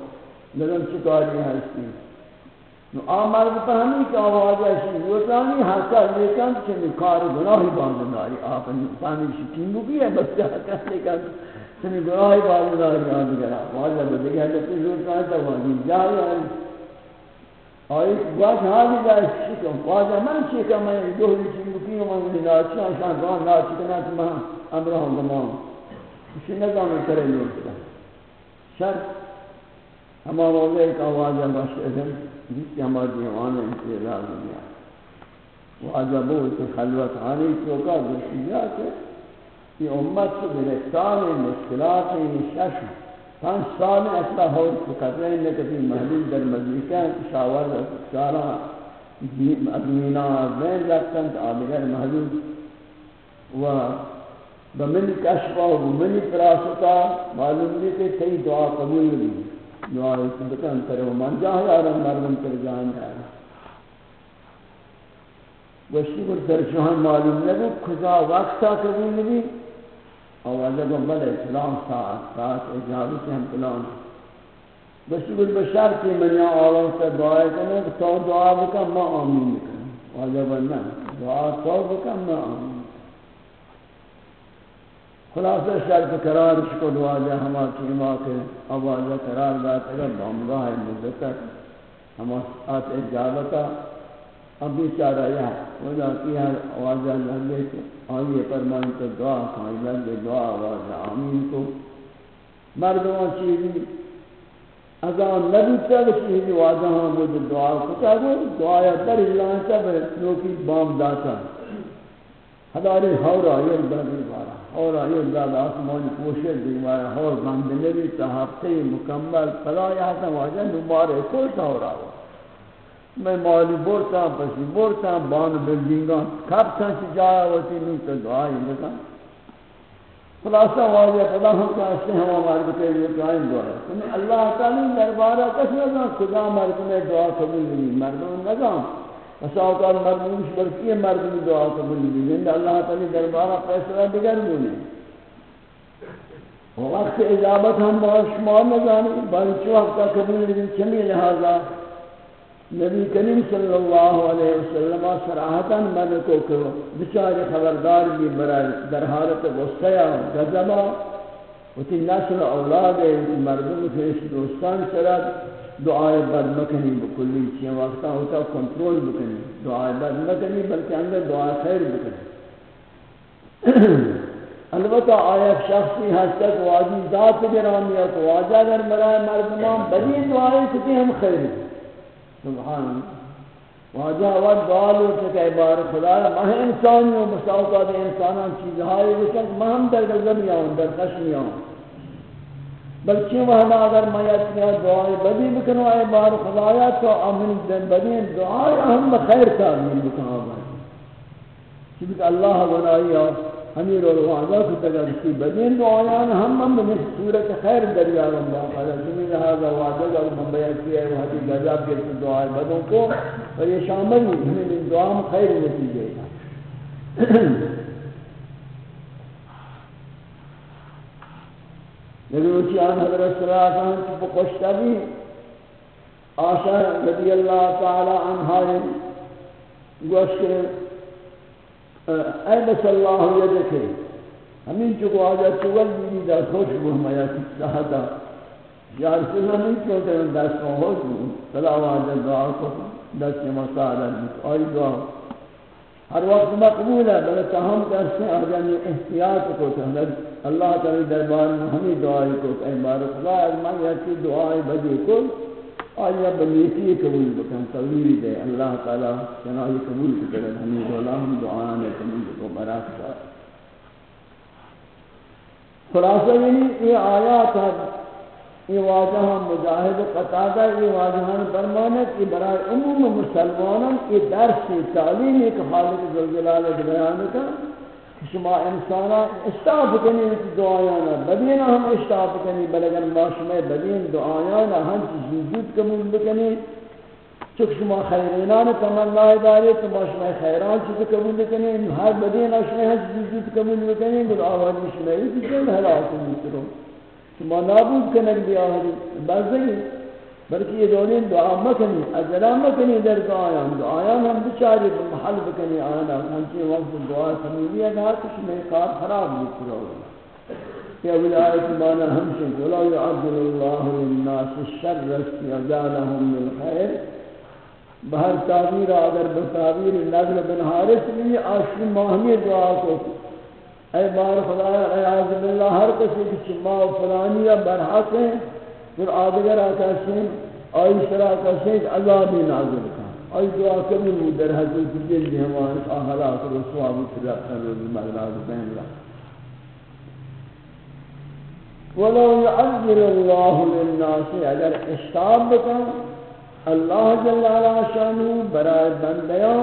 نظم چکاری هستی نو آمار بتا ہمیں کہ آواز ایسی روزانی حقا لیکن چنے کار گناہی باندناری آپ انسانی شکیم بھی ہے بس جا کر لیکن چنی گناہی باندناری آدھگرہ واضح بدگہ لیکن روزانی تا واضح آئی، گواش حالی جائے شکم واجہ من شکم؟ میں دوہری چنگ بکیم من ناچی آشان گوان ناچی، کنا تو من امرہ ہوں گمان اسی نظام کرے لوگ کا شر ہما موضع ایک آوازہ باش ادھر جس کی ہمارا دیوانا انتظار دنیا واجہ بہت خلوت آنی چوکا دوشی جا کہ یہ امت سے گرفتار مشکلات ہیں، یہ شش پانچ سال اصلا ہو قطرے میں کبھی محلیل در مزیکہ شاور سارا ادمینا بین رکھتن آدگر محلیل و بمن کشفا و بمن پراستا معلوم بھی کہ کئی دعا قبول بھی دعا اس بکن کرے و من جاہ یارم مردم پر جان جائے گوشتی کو درجہان معلوم نبی کجا وقتا قبول لی نبی آوازہ کو بلے فلان ساعت ساعت اجابت ہم فلان گوشتی کو بشرطی من یا آلان سے دعا کرنے کہ تو دعا بکا ما آمین بکن آوازہ بلنا دعا تو بکا ما آمین۔ خلاصہ شرط قرار شکو دعا جا ہما چیما کے آوازہ قرار داتا ہے بامگاہ مدتر ہما آت اجابتا اب بیچارہ ہاں، یہ وہ جاتی ہے آواز لگے کہ آئیے فرمائیں تو دعا کھائی لگے دعا آواز آمین کو۔ مردمان چیزی اگر نبی تب چیزی واضح ہاں مجھے دعا کو چاہو دعا یا در اللہ سب تب نوکی بام داتا ہداری ہورا یہ داری بارا ہورا یہ داد آسمان پوشے دیوارا ہور بند نبی تحفتے مکمل پلا یا تا واضح نمارے کوئی تا ہو رہا میں مالی بورتا پسی بورتا، بان بلڈنگا کب تھا چی جایا ہوتی نہیں تو دعائی بتا خلاصہ واضح خدا ہم کا اس نے ہم ہمارے بکے لیے دعائیں دعائیں تمہیں اللہ تعالی دربارہ کس نظام خدا مردم دعا قبول نہیں مردم نظام بس اوقات مردم بلکی مردم دعا قبول نہیں لیکن اللہ تعالی دربارہ فیصلہ دیگر بونے وقت اجابت ہم بہت شمار نہ جانے، بلکہ وقت قبول نہیں چلی لہذا نبی کریم صلی اللہ علیہ وسلم صراحتا من کو کہ بچارے خبردار بھی برائے در حالت غصہ غضبا وتی نسل اولاد ہے مردم کے دوستان سرات دعائے بد مکنی بکلی چیئے وقتا ہوتا، کنٹرول بکنی دعائے بد مکنی بلکہ اندر دعائے خیر بکنی۔ البتہ آیا شخصی حد تک واجی ذات گرامی ہے تو واجہ اگر مرائے مردمان بدی دعائے کتی ہم خیر بکنی سبحان واجہ وقت دعالو چکے بار خدا مہ انسانی و مساوقات انسانان چیزہائی وچک مہم در غزمی آن در خشمی آن بلکہ وہاں اگر میت میں دعائی بدی بکنو اے بار خدایا تو امن دن بدی دعائی اہم بخیر تعمین بکنو بار چونکہ اللہ بنائی آن امیر اور وعدہ کو تگر کی بدین دعایان ہم ہم میں صورت خیر دریا اللہ تعالی جمی لہذا وعدہ اور من بیان کیا ہے، وہ گزاب کے دعا بدوں کو اور یہ شامل ہے ان دعا میں خیر نتیجے لیکن اسی آن حضرت صلی اللہ علیہ وسلم کی پکشتہ بھی آشا رضی اللہ تعالی عنہ گوشت اے بس اللہ یہ دیکھے ہمیں چکو آجا چول بھی دا خوش بو ہمایا سہتا یا رسول ہمیں چوتے ہیں دست کو خوش بو صلاح آجا دعا کو دست مساعدہ آئی دعا. ہر وقت مقبول ہے بلے تاہم کرتے ہیں آجا نے احتیاط کو تحمد اللہ تعالی دربار میں ہمیں دعائی کو اے بارک اللہ ارمان یا کی دعائی بجے کو آیا بنیتی قبول بکن قبول دے اللہ تعالی چنائی قبول کرے ہمیں دولا ہم دعانا قبول کو براک شاہ خلاصہ یعنی یہ آیات ہے یہ واجہ مجاہد قطادہ یہ واجہان فرمانت یہ برای عموم مسلمانوں یہ درس تعلیم ایک حالت ذلجلال بیان کا شما انسانا اشتاف کنی دعایانا. بدین ہم اشتاف کنی بلگر ما شما بدین دعایانا. ہم چیز وجود قبول بکنی. چک شما خیرینان تمنا داری، تو ما شما خیران چیز قبول بکنی. ہر بدین شما ہم چیز وجود قبول بکنی. بل آوازی شما یہ چیز حلاک مسترو شما نابود کنک بیا ہری بازدگی بلکہ یہ دونیں دعا مکنی اجلا مکنی در دعایان. دعایان ہم بچاری محل بکنی آنا ہمچی وقت دعا سمیلی ہے کہ کچھ میں کار خراب نہیں کرو کہ ولایت مانا ہمشن ولو يعجل الله للناس الشر رسی استعجالهم بالخير بہر تعبیر اگر بتعبیر نظر بن حارث بھی آشی ماہمی دعا کو اے بار خدا اے اعوذ باللہ ہر کسی کی چما و فلانی برحق ہیں پھر آدگر آتا سن آئی سرا کا سید عذابی نازل کا آئی دعا کبھی وہ در حضرت جلد ہمان آہلات رسوابی ترقا روزی مغلاظ بین رہا۔ ولو يعذر الله للناس، اگر اشتاب بکن، اللہ جل علا شانو برای بندیاں،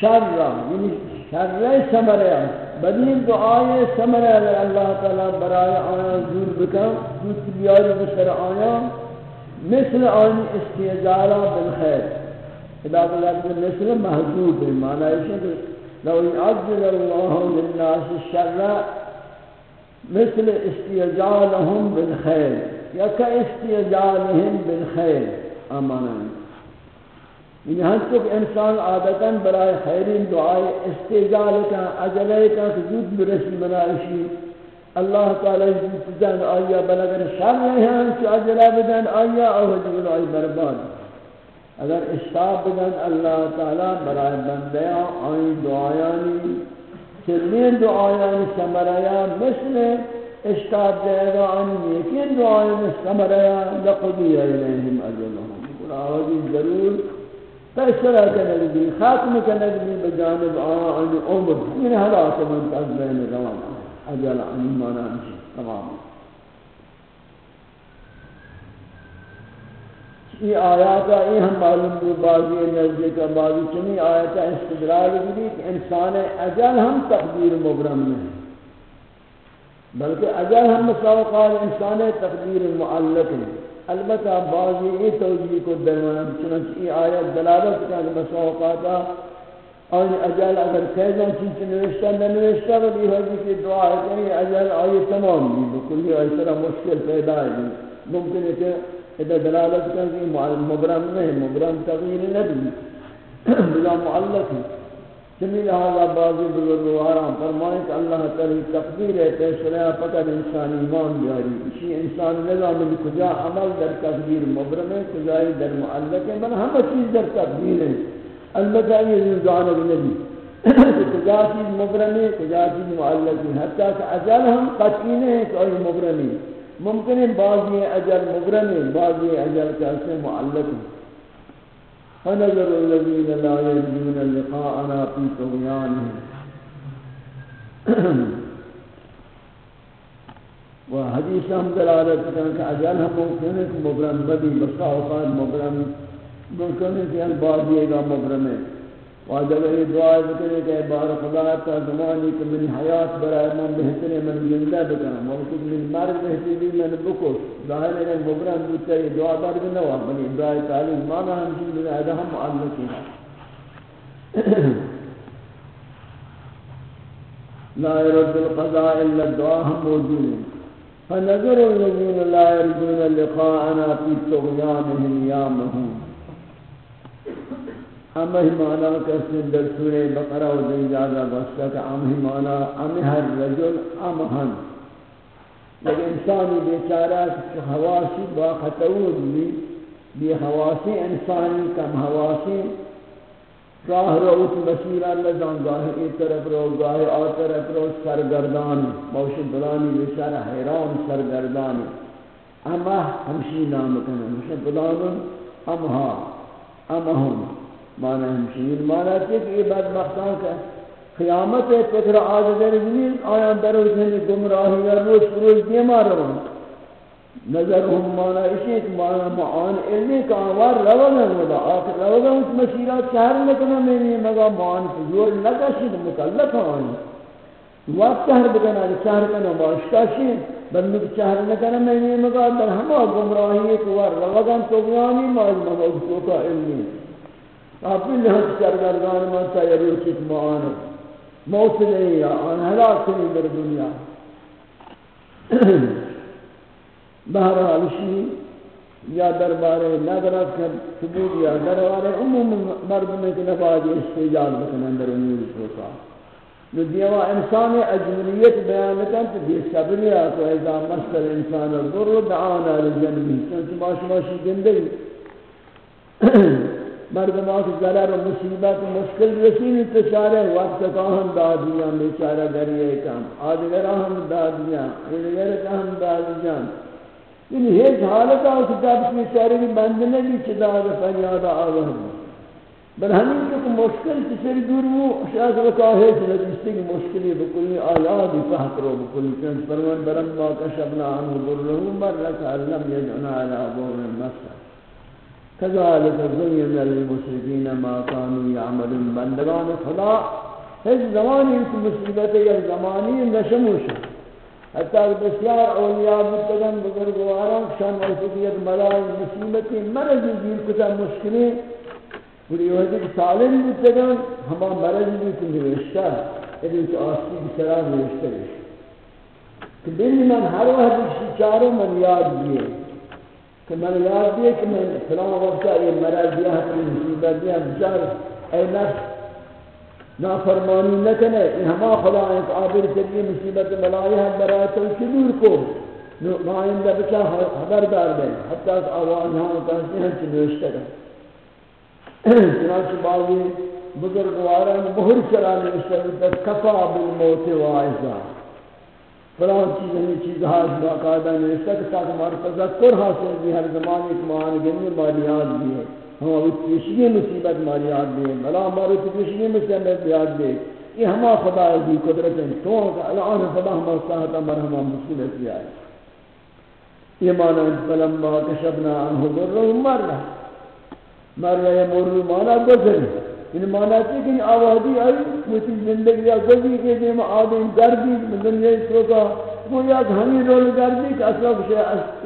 شر را یعنی شر سمریا بدین دعائے سمرہ اگر اللہ تعالی برائے آیا زور بکا زود بیاری بسر آیا مثل آنی استیجالا بالخیر۔ ادا لفظ مثل محذوب ہے، معنی ہے کہ لو يعجل الله للناس الشر، مثل استيجالهم بالخير یا كاستيجالهم بالخير امانا یعنی ہر چک انسان عادتاً برائے خیرین دعائے استجال کا عجلے کا زود برسی منائشی۔ اللہ تعالی جدن آیا بل اگر شر ہیں کہ عجلہ بدن آیا او حجب آئی برباد۔ اگر اشتاب بدن اللہ تعالی برائے بندیاں آئی دعایانی چلین دعایانی سمرایا مثل اشتاب دے گا آنی نیکین دعایانی سمرایا لقضی ایلیہم اجلہم قل آوازی ضرور فیصلہ کرنے بھی ختم کرنے بھی بجانب آن عمر۔ یہ حالات من بین روان اجل عن مانا ہمشی تمام یہ آیات یہ ہم معلوم بھی بازی نزدی کا بازی چنی آیات ہے استدلال بھی کہ انسان اجل ہم تقدیر مبرم میں بلکہ اجل ہم مساوقات انسان تقدیر معلق ہے البتہ بعضی یہ توجیہ کو درمیان چنانچہ یہ آیت دلالت کا کہ مساوقاتا اور اجل اگر کہنا چیز نوشتہ نہ نوشتہ بلی ہوگی کہ دعا ہے کہ اجل آئی تمام بھی بکلی آئی طرح مشکل پیدا ہے۔ ممکن ہے کہ ادھر دلالت کا کہ مبرم نہیں، مبرم تغییر نبی، بلا معلق ہے۔ سمی لہذا بعضی بزرگواران فرمائیں کہ اللہ تعالی تقدیر ہے پیسرہ فقط انسان ایمان جاری اسی انسان نظام میں کجا عمل در تقدیر مبرم ہے، کجائی در معلق ہے، بل ہم چیز در تقدیر ہے. البتہ یہ جانب نبی. کجا چیز مبرم ہے، کجا چیز معلق ہے. حتیٰ کہ اجل ہم قطعی نہیں کہ اوہ مبرم ہے. ممکن ہے بعضی اجل مبرم ہے، بعضی اجل کیسے معلق ہے. فنظر الذين لا يرجون لقاءنا في طغيانهم. و حدیث ہم دلالت کریں کہ اجل ہم ممکن ہے کہ مبرم بدی بسا اوقات مبرم. ممکن ہے کہ بعض یہ گا مبرم ہے واجب یہ دعا ذکر کہ بار خدا کا زمانی کہ من حیات برائے من بہتر من زندہ بکنا موجود من مرد بہتری من بکو ظاہر ہے مبرم بوتا یہ دعا دار بھی نہ ہوا۔ بنی دعا تعلیم مانا ہم جن بنا ہے ہم معلق ہیں۔ لا يرد القضاء الا الدعاء هم موجود فنظر الذين لا يرجون لقاءنا في طغيانهم يامهم ہم ہی مانا کسی در سورہ بقرہ و دن بستا کہ ہم ہی مانا ہم ہر رجل، ہم ہن لیکن انسانی بیچارہ کہ حواسی با خطور بھی، بی حواسی انسانی، کم حواسی۔ راہ روت مسیر اللہ جان گاہ ای طرف رو گاہ آ طرف رو سرگردان۔ موش بلانی بیچارہ حیران سرگردان۔ اما ہمشی نام کنا ہمشی بلان امہا امہم ہاں، مانا ہمشین مانا کہ یہ بدبختان کا قیامت ہے فکر آدھگر زمین آیا درو جنی گمراہی یا روز روز دیما روان نظر ہم مانا اسی ایک مانا معان علمی کا آوار روگا ہوگا آخر روگا اس مسیرات چہر لکنا میں نہیں مگا معان فجور لگا شید آنی وقت چہر بکنا چہر کنا باشتا شید. بندک چہر لکنا میں نہیں مگا در ہما گمراہی ایک وار روگا تو بیانی ماز مگا اس کو کا علمی اپنی لحظ سرگردان من تیاری چیت معان موت نہیں یا آن حلاک نہیں در دنیا۔ بہرحال شی یا دربارے نظرت کر ثبوت یا دربارے عموم مردم کے نفاذ استجال بکن اندر امور سوکا جو دیوا انسان اجملیت بیان کن تو بے صبری آکو ایزا مستر انسان الضر دعانا لجنبی چونکہ ماشی ماشی زندگی۔ مردمان کی ضرر و مصیبت و مشکل رسین انتشارے وقت کا ہم دادیاں، بیچارہ گریے کام آدگر ہم دادیاں ادگر کا ہم دادیاں۔ یعنی ہیچ حالت آؤ کتاب کی چارے کی بند نہیں چدا فریاد آوہد بل ہمیں جو مشکل کسی دور وہ شاید وقا ہے کہ نجستی کی مشکلی بکلی آیاد فحق رو بکلی چند فرمان برم ما کشبنا عنہ برہم برلک علم یجعنا علی بور المسر كذلك زين للمشركين ما كانوا يعملون. بندگان خدا هیچ زمانی اس مصیبت یا زمانی نشموش حتی بسیار اولیاء بودتگن بزرگواران شان ایسیت ملائک مصیبتی مرض دیر کتا مشکلی، پوری وقت کہ سالم بودتے ہما مرض بھی کہ نوشتہ یعنی ابھی تو آسی کی سرا نوشتہ. رشتہ کہ بلی من ہر وقت اسی من یاد دیئے کہ من یاد دیئے کہ من فلان وقتا یہ مرض دیا ہے کہ مصیبت دیا بچار اے نفس، نافرمانی نکنے ان ہما خدا ایک عابر چلیے مصیبت ملائی ہے برای تو دور کو۔ نمائندہ بچا خبردار دیں حتی کہ آواز ہاں کہتے ہیں کہ نوشتہ رہا چنانچہ بعضی بزرگواران بہر مہر چلانے اشتر کفا بالموت وائزا فلان چیز ہمیں چیز حاج باقاعدہ نے اس تک تاکہ ہمارا تذکر حاصل بھی ہر زمان ایک معان گنی مالیات بھی ہے ہم ابھی پیشگی مصیبت مالیات بھی ہے بلا ہمارے پیشگی مصیبت یاد بھی یہ ہما خدا دی قدرت ہے تو الان خدا ہمارا ساہتا مرحمہ مصیبت بھی آئے یہ معنی فلما کشبنا عنہ ضرر مر رہا مریا یا مورو مانا گزر یعنی ان مانا ہے کہ آوازی آئی مجھے زندگی یا گزی کے دیم آدم گردی دنیا اس کا وہ یا ہمیں رول گردی کہ اصلا کچھ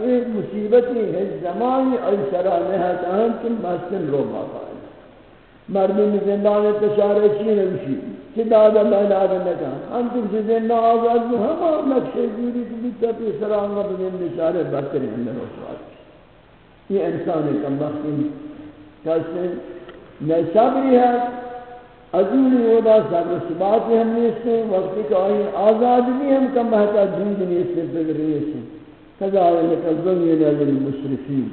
ایک مصیبتی ہے، زمانی ای شرع نہت اہم کن مسکن رو باقا ہے۔ مردم زندان تشارے چین روشی کہ دادا میں دادا نکا ہم تم سے زندہ آزاد ہوں ہم نقشے جوری کی بیتا پی سرانگا بزن بشارے بہتر اندر ہوشوات یہ انسان کم وقتی کیسے نہ صبری ہے ازولی ودا صبر سبات ہم نیستے وقتی کہ آئی آزاد بھی ہم کم بہتا دین نیستے بگر نیستے کذالک الظلم للمشرفین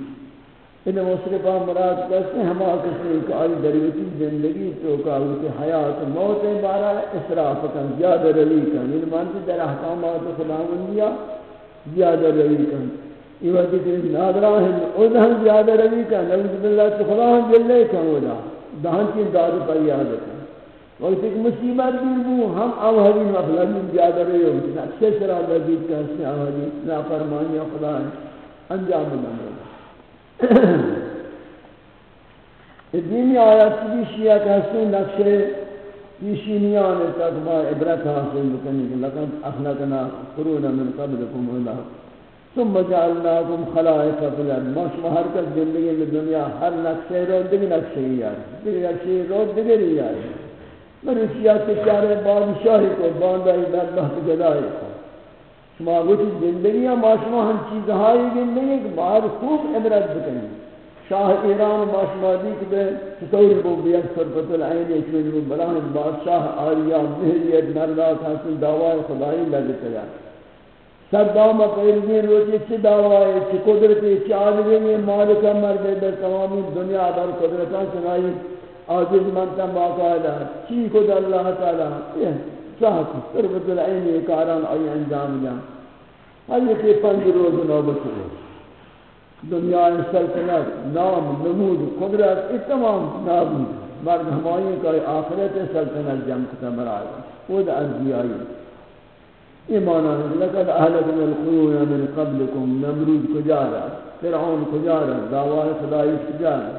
ان مصرفہ مراد کہتے ہیں، ہم آکسے کہ آئی دریوتی زندگی تو کہتے حیات موت بارا اسراف کن زیادہ روی کن۔ ان مانتے در احکامات خداوندیا زیادہ روی کن۔ یہ وقت کہ نادران ہیں اوزہن زیادہ روی کا نعوذ باللہ تو خدا ہم جلنے کا دہن کی داد پر یاد ہے۔ وقت ایک مصیبت بھی بو ہم اوہدی مفلد زیادہ روی ہوتی ہیں۔ اچھے سرا لذیذ کا اس نے اوہدی نافرمانی خدا ہے۔ انجام نمبر دینی آیات کی شیعہ کہتے ہیں نقشے پیشینیان تک ما عبرت حاصل بکنی لکن اخلقنا قرون من قبلكم اللہ۔ ثم جعلناكم خلائق في الارض ما شما ہر کس زندگی میں دنیا ہر نقشے رو دیگر نقشے ہی آئی دیگر نقشے رو دیگر ہی آئی من اشیاء کے چارے بادشاہی کو باندائی در بحث جدائی کو. شما گوٹی زندگی ما شما ہم چیزہائی زندگی کہ باہر خوب عبرت بکنی. شاہ ایران ما شما دیکھ بے چطور بو بیت صرفت العین اچمین بلان بادشاہ آریا مہریت مردات حاصل دعوی خدای لگتے جائے صدام پیرزین روچی چی دعوائی چی قدرتی چی عالمی مالکہ مردے در تمامی دنیا بر قدرتان سنائی۔ آجز منتا باقاعدہ چی خود اللہ تعالی، یہ چاہتی صرفت العینی کاران آئی انجام جان۔ ہر یکی پنج روز نوبت ہوئے۔ دنیا سلطنت، نام، نمود، قدرت اتمام نابود۔ مرد ہمائی کا آخرت سلطنت جمع کتا برائے وہ دا ارضی آئی ایمانا لقد اهلكنا القرون من قبلكم نمرود كجارا فرعون كجارا دعوات خدای كجارا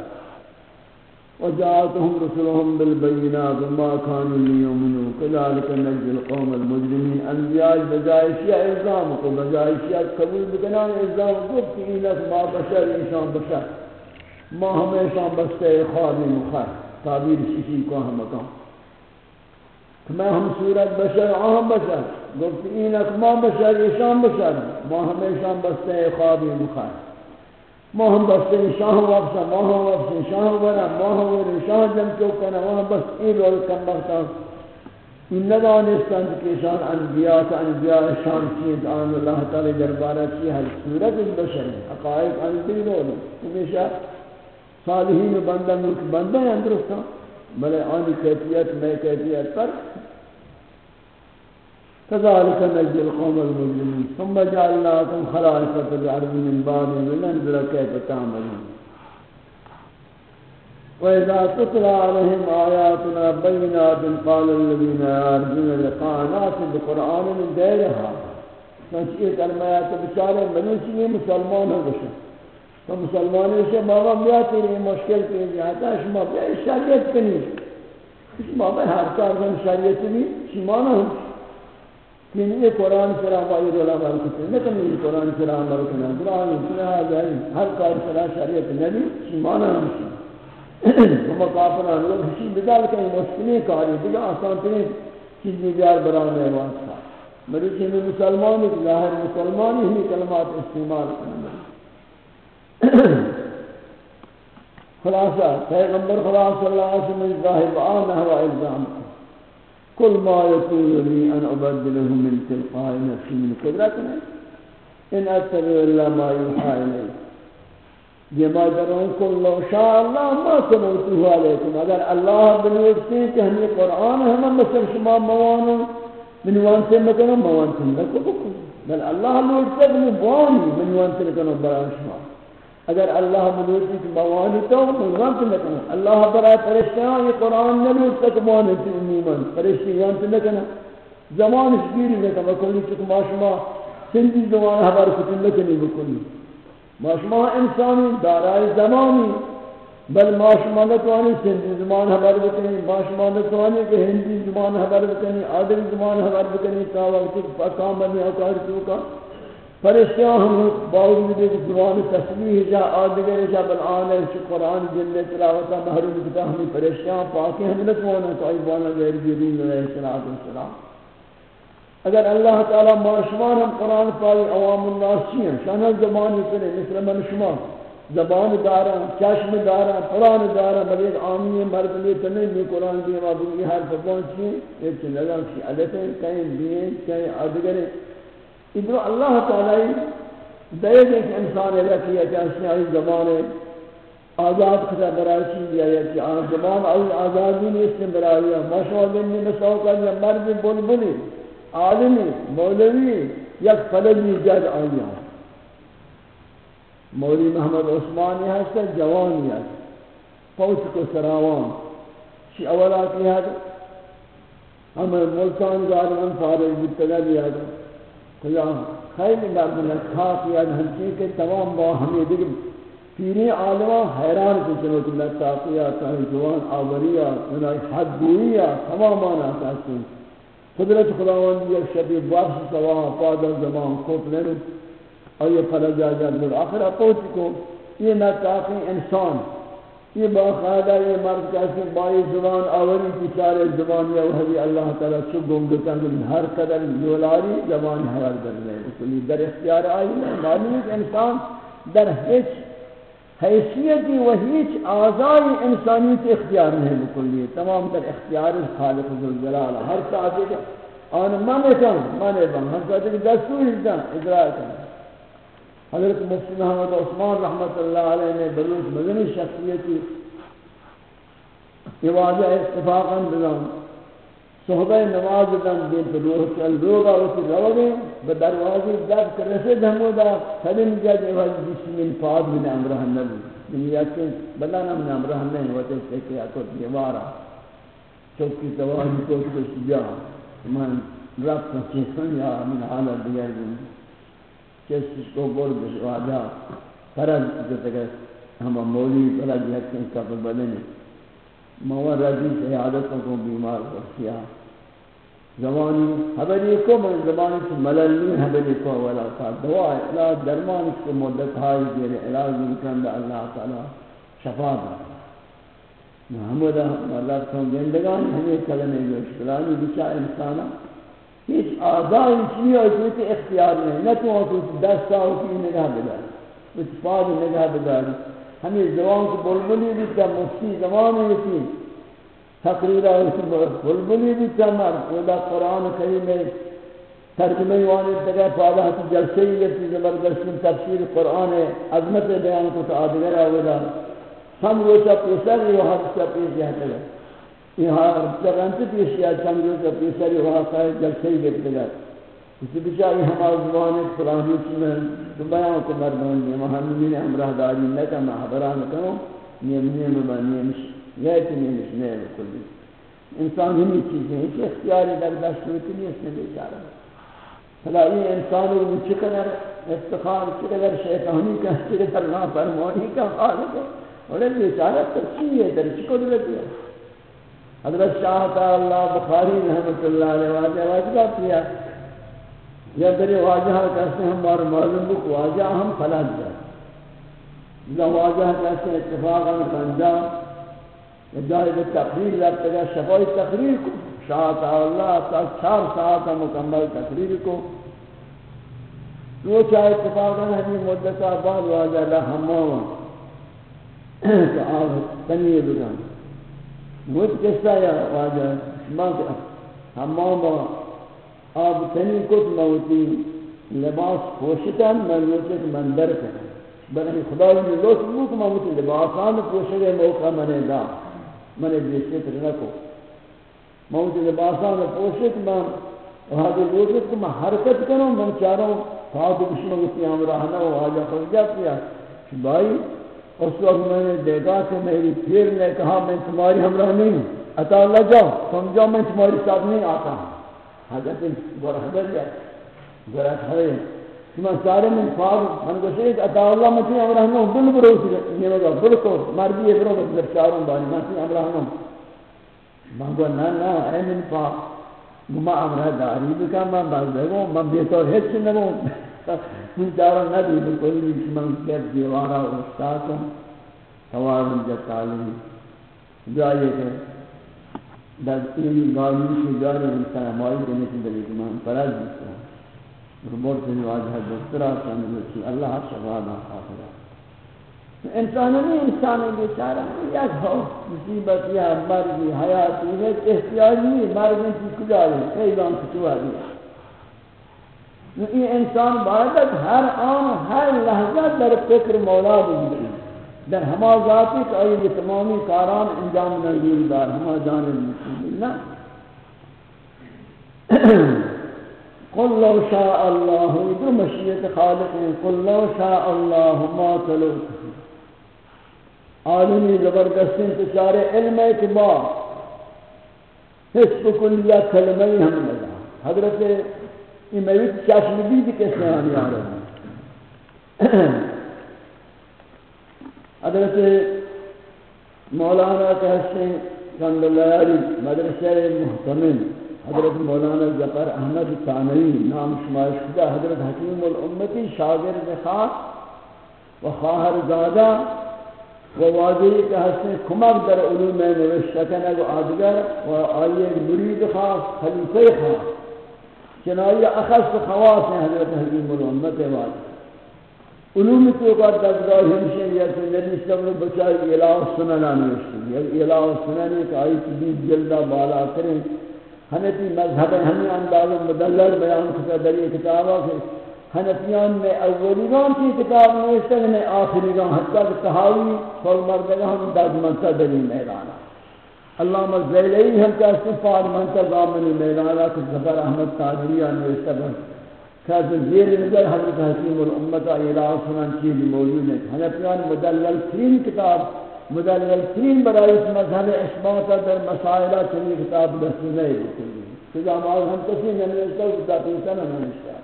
وجاءتهم رسلهم بالبينات وما كانوا ليؤمنوا كذلك نجزي القوم المجرمين انبیاء بجائے شیع الزام کو، بجائے شیع قبول بکنان الزام گفت اینک ما بشر انسان بشر۔ ما ہمیشہ بستے خواب مخر، تعبیر شیشی کو ہم بکان میں ہم صورت بشر آہم بشر۔ گفت اینک ما بشر ایشان بشر ما ہمیشان بستے خوابی مخار ما ہم بستے شاہ وابسا ما ہم وابسا شاہ ورا ما ہم ورا شاہ جم چوکنا ما ہم بس این رول کم بختا ان ندانستند کہ شان انبیاء کا انبیاء شان چیز آن اللہ تعالی دربارہ کی ہر صورت بشر ہے حقائق انبی رول ہمیشہ صالحین بندہ ملک بندہ ہیں درستان بلے آنی کیفیت میں کیفیت. پر كذلك نجزي القوم المجرمين. ثم جعلناكم خلائف في الأرض من بعدهم لننظر كيف تعملون. وإذا تتلى عليهم آياتنا بينات قال الذين يرجون لقاءنا بقرآن من غيرها. فانشئ کلمات بچارے منوسی یہ مسلمان ہو گشن تو مسلمانوں سے بابا بیا تیری مشکل کے جاتا شما بیا شریعت کنی شما بیا ہر کار نہ کہ یہ قرآن سرا بائی رولا بار کتے نہ کہ یہ قرآن سرا عمل کرنا قرآن سرا جائے ہر کار سرا شریعت یعنی نبی ایمان ہم ہم کافران لوگ ہشی بدال کہیں مشکلی کاری دیگا آسان ترین چیزی بیار برانے واسطہ مریض ہمیں مسلمانی ظاہر مسلمانی ہی کلمات استعمال کرنے خلاصہ، پیغمبر خدا صلی اللہ علیہ وسلم ظاہر آن ہوا الزام کل ما یکون لی ان ابدله من تلقاء نفسی من قدرتنا ان اتبع اللہ ما یوحا الیہ۔ یہ ما درون کل لو شاء اللہ ما سنوتوه علیکم۔ اگر اللہ بنوکتے کہ ہمیں قرآن ہمیں مثل شما موانو۔ من وانتے مکنو موانتے مکنو بل اللہ لوٹتے کہ موانی من وانتے مکنو برای شما۔ اگر اللہ ملوٹی کی موانی تو غلط نہ اللہ برائے فرشتیاں یہ قرآن نہ لوٹ تک موانی تھی فرشتی غلط نہ زمان شگیری نہ کرنا بکلی چکہ ماشما سندی زمان حبر کتن لکنی بکلی ماشما انسانی دارائے زمانی بل ماشما نتوانی سندی زمان حبر بکنی ماشما نتوانی کہ ہندی زمان حبر بکنی آدم زمان حبر بکنی تا وقت فکام بنی اوکار چوکا فرشتیاں ہم باوجود کہ زبان تسبیح جا آدگر جا بالآن ہے کہ قرآن جل تلاوتا محروم کتا، ہمیں فرشتیاں پاکیں ہم نے نتوانا تو ایبانا غیر جبین علیہ السلام اگر اللہ تعالی معاشمان ہم قرآن پائی عوام الناس چیئے شانہ زبانی کرے مثل من شما۔ زبان دارا، چشم دارا، قرآن دارا بل ایک آمین، مرد لیتا نہیں، میں قرآن دیما بگی ہر فبون چیئے ایک چلگا کی علتیں کہیں دیئے کہیں آدگریں ادھر اللہ تعالی دے دے کہ انسان ہے کہ کہ اس نے ای زمان آزاد خدا برائے چیز یا کہ آن زمان ای آزادی نے اس نے برائے مشاہدین نے مساو کا یا مرد بلبلی عالمی مولوی یک فلدی جد آیا مولی محمد عثمانی ہستا جوانی ہے پوچھ کو سراوان۔ شی اولا کی ہے ہمیں ملکان گارمن فارغ بتگا دیا خدا خیلی مردم خاص یاد ہنچے کہ تمام با ہمیں دیکھ پیری عالمہ حیران کو چلو کہ اللہ تاقیہ تاہی جوان، آوریہ انہائی حد گوئیہ تمام آنا کہتے ہیں۔ قدرت خداوندی ایک شبی واپس سوا پادر زمان کوپ لینے اور یہ فرجا جاد بل آخر اپوچ کو۔ یہ نتاقی انسان۔ یہ باقاعدہ یہ مرد کیسے بائی زبان، آوری کی چارے زبان یا وحدی اللہ تعالیٰ چک گنگتا کہ ہر قدر یولاری زبان حوال کرنے کلی در اختیار آئی ہے، معلوم ہے انسان در ہیچ حیثیتی و ہیچ آزائی انسانیت اختیار نہیں بکلی تمام در اختیار خالق ذوالجلال۔ ہر ساتھ آن مانے کن مانے بن ہر ساتھ کہ دستور ازدان ادرار کن حضرت مفتی محمد عثمان رحمت اللہ علیہ نے بلوچ مدنی شخصیتی یہ واضح اتفاقا بزن صحبہ نماز دن دین پر روح چل روگا اسی روگے بدروازی جب کر رسد ہمو دا خلیم جد ایواز جسم الفاظ من امرہ النبی من یقین بلا نام امرہ النبی وطے سے کیا تو دیوارا چوکی توانی کو شجا من رب سنسن یا من حالت دیگر دن کسی کو برد واجہ فرض جتے ہم مولی بلا جی جہت کے کف بدنے موار رضی سے عادتوں کو بیمار ہو کیا زمانی حبری کو من زمانی سے ملل نہیں حبری کو ولا تھا۔ دعا علاج درمان اس کو مدت ہائی دیر علاج ممکن دا اللہ تعالی۔ شفا دا محمد اللہ سن زندگان ہمیں کلمے جو اشکلانی بچا انسانا هیچ آزادی چیزی ہے کہ اختیار نہیں نہ تو کہ دس سال کی نگاہ بدار اتفاق نگاہ بدار ہمیں زبان کو بلبلی بھی تھا مفتی زمان میں تھی تقریرہ بلبلی بھی تھا مر خدا قرآن کریم میں ترجمہ وانے تگہ پادا ہتی جلسے ہی لیتی زبردست تفسیر قرآن عظمت بیان کو تو آدگر آولا ہم روچا پیسر یہ حدثہ پیش جاتا ہے یہاں چرانت پیشیا چنگو کا پیسری واقع جلسے ہی گفت گا اسی بچاری ہمارا زبان ایک فلانی میں تو بیان کو مردان دی محمدین امرہ داری نکا محبران کرو نیم نیم با نیم یا نیم نیم کلی انسان ہمی چیزیں ہیں کہ اختیاری در دست ہوتی نہیں اس نے بیچارہ فلا یہ انسان کو چقدر افتخار چقدر شیطانی کا چقدر نافرمانی کا خالق ہے اور بیچارہ ترچی ہے در چی قدرت ہے حضرت شاہ تعالی اللہ بخاری رحمت اللہ علیہ واجہ واجہ کیا۔ یا در واجہ کہتے ہیں ہمارا معلوم بک واجہ ہم فلاد جائے جا واجہ کہتے ہیں اتفاقا پنجا جائے تقریر لگتا ہے شفائی تقریر کو۔ شاہت اللہ تا چار ساعت مکمل تقریر کو۔ وہ چاہے اتفاقا ہمیں مدت بعد واجہ اللہ ہموان کہ آپ تنیے بگان مجھ قصہ یا واجہ ہموان با آپ تنی کت موتی لباس پوشتن من یوچک من در کرن بلکہ خدا نے لوٹ بوک موتی لباسان پوشے موقع منے دا منے بیشت رکھو موت لباسان پوشت من وہاں لوگت کہ میں حرکت کروں من چاروں فاق بشمہ گتی امراہنا و آجا خرجا کیا کہ بھائی اس وقت میں نے دیکھا کہ میری پھر نے کہا، میں تمہاری ہمراہ نہیں عطا اللہ جاؤ سمجھو میں تمہاری ساتھ نہیں آتا ہوں۔ حضرت گورا حضر جائے گورا حضر میں سارے من فاق من کو شہید عطا اللہ، میں تھی امراہ نوں بل بروسی یہ مگا بل کو مردی ہے برو بل چاروں بانی، میں تھی امراہ نوں من گو نا نا اے من فاق ما امراہ داری بکا من باز دیگو من بیتور ہیچ نمو من چاروں ندی بکلی من کیب دیوارا استاکم. توار جا تعلیم. جائے کہ در این گامی سے جاری انسان ہماری دینے کی دلیل ایمان پرد دیتا ہے ربور سے واجہ دکترہ چند بچی اللہ شفانا آخرہ انسان نہیں انسان بیچارہ یک ہو مصیبت یا مرضی، حیاتی ہے احتیاج نہیں مرضی کی کجا ہے ایلان کچوا دیا یہ انسان باید ہر آن ہر لحظہ در فکر مولا بگیری در ہما ذاتی کہ آئی تمامی کاران انجام نگیر دار، ہما جانب مسلم نا قل لو شاء الله ادر مشیت خالق قل لو شاء الله ما تلوت۔ عالمی زبردست انتشار علم اعتبار حسب کلیہ کلمہ ہم لگا۔ حضرت امیوت چشم دید کس نے آنی آ رہے ہیں حضرت مولانا کہتے ہیں کندلیاری مدرسہ محتمل. حضرت مولانا ظفر احمد ثانوی، نام شمارش شدہ حضرت حکیم الامتی شاگرد خاص و خواہر زادہ و واضحی کہ حسن کمک در علوم نوشتکن و آدگر و آئیے مرید خاص خلیفہ خاص. چنائی اخص خواص ہیں حضرت حکیم الامت واضح علوم تو کا دزگاہ ہمشہ یا کہ نبی صلی اللہ علیہ وسلم بچائی الہ سننا نوشتی یا الہ سننے کا آئی تبید جلدہ بالا کریں۔ حنفی مذہب ہمیں انداز مدلل بیان کتا در یہ کتابہ کہ حنفیان میں اولیگان کی کتاب نوشتے ہیں یعنی آخریگان حتی کہ تحاوی فل مردگان ہم داد منتا دلی ہم کا استفاد منتا دامنی میلانا کہ زبر احمد تاجریہ نوشتے ہیں کہ زیر نظر حضرت حکیم الامت الہ سنن چیز موجود ہے حنفیان مدلل ترین کتاب مدلل ترین برای اس مذہب اثبات در مسائلہ چنی کتاب دست نہیں بکلی سجا مال ہم کسی نمیشتا ہے کتاب انسان نمیشتا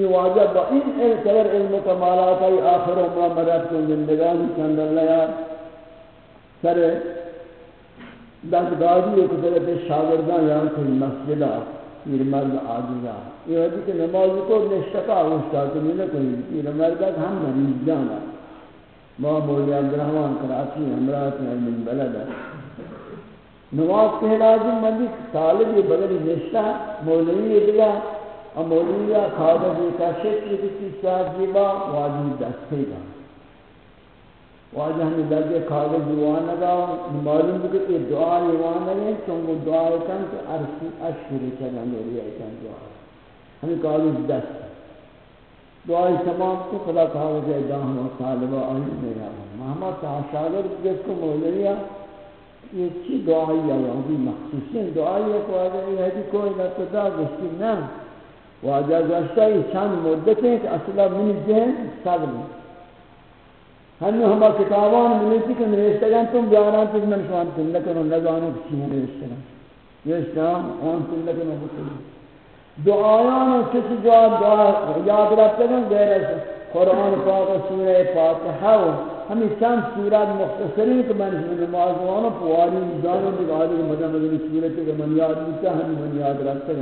یہ واجہ با این اعتبر علم کمالات ای آخر عمرہ مرد کن زندگانی چندر لیا۔ سر دستگاہی ایک طرف شاگردان یہاں کوئی مسجدہ، پیر مرد آدھیا یہ ہوتی کہ نماز کو نشتقا ہوشتا تو نہیں کوئی، پیر مرد ہم نہیں جانا ما مولی عبدالرحمن کراچی امرات من بلد نواز کے لازم مندی طالب یہ بلد نشتہ مولوی دلا اور مولوی کھادا جی کا شک کی کسی ساتھ جیبا واجی دستے گا۔ واجہ ہمیں لگے کھادا جوان لگا معلوم بھی کہ دعا یوان لگے چونگو دعا کن کہ عرصی اشکری چلا میری ایتن دعا ہمیں کھادا دست دعائی تمام کو خدا کہا وجہ جاہم و طالبہ آئی میرا محمد تا شاگرد جس کو مولیا یہ چی دعائی ہے یہ مخصوصی دعائی ہے کہ آجا یہ ہے کہ کوئی نتدا گشتی نا واجہ گشتا یہ چند مدت ہے کہ اصلا من ذہن صبر ہم ہما کتابان ملیتی کہ نوشتگان تم بیانان تم من شوان تم لکنو نگانو کچی نوشتگان یہ آن تم لکنو بکلی دعایان کسی جا دعا یاد رکھتے غیر از قرآن پاک و سورہ فاتحہ و ہمیں چند سورت مختصری کہ من نمازوانا پواری جانے دیکھ مدن مدن سورت کہ من یاد دیتا ہمیں من یاد رکھتے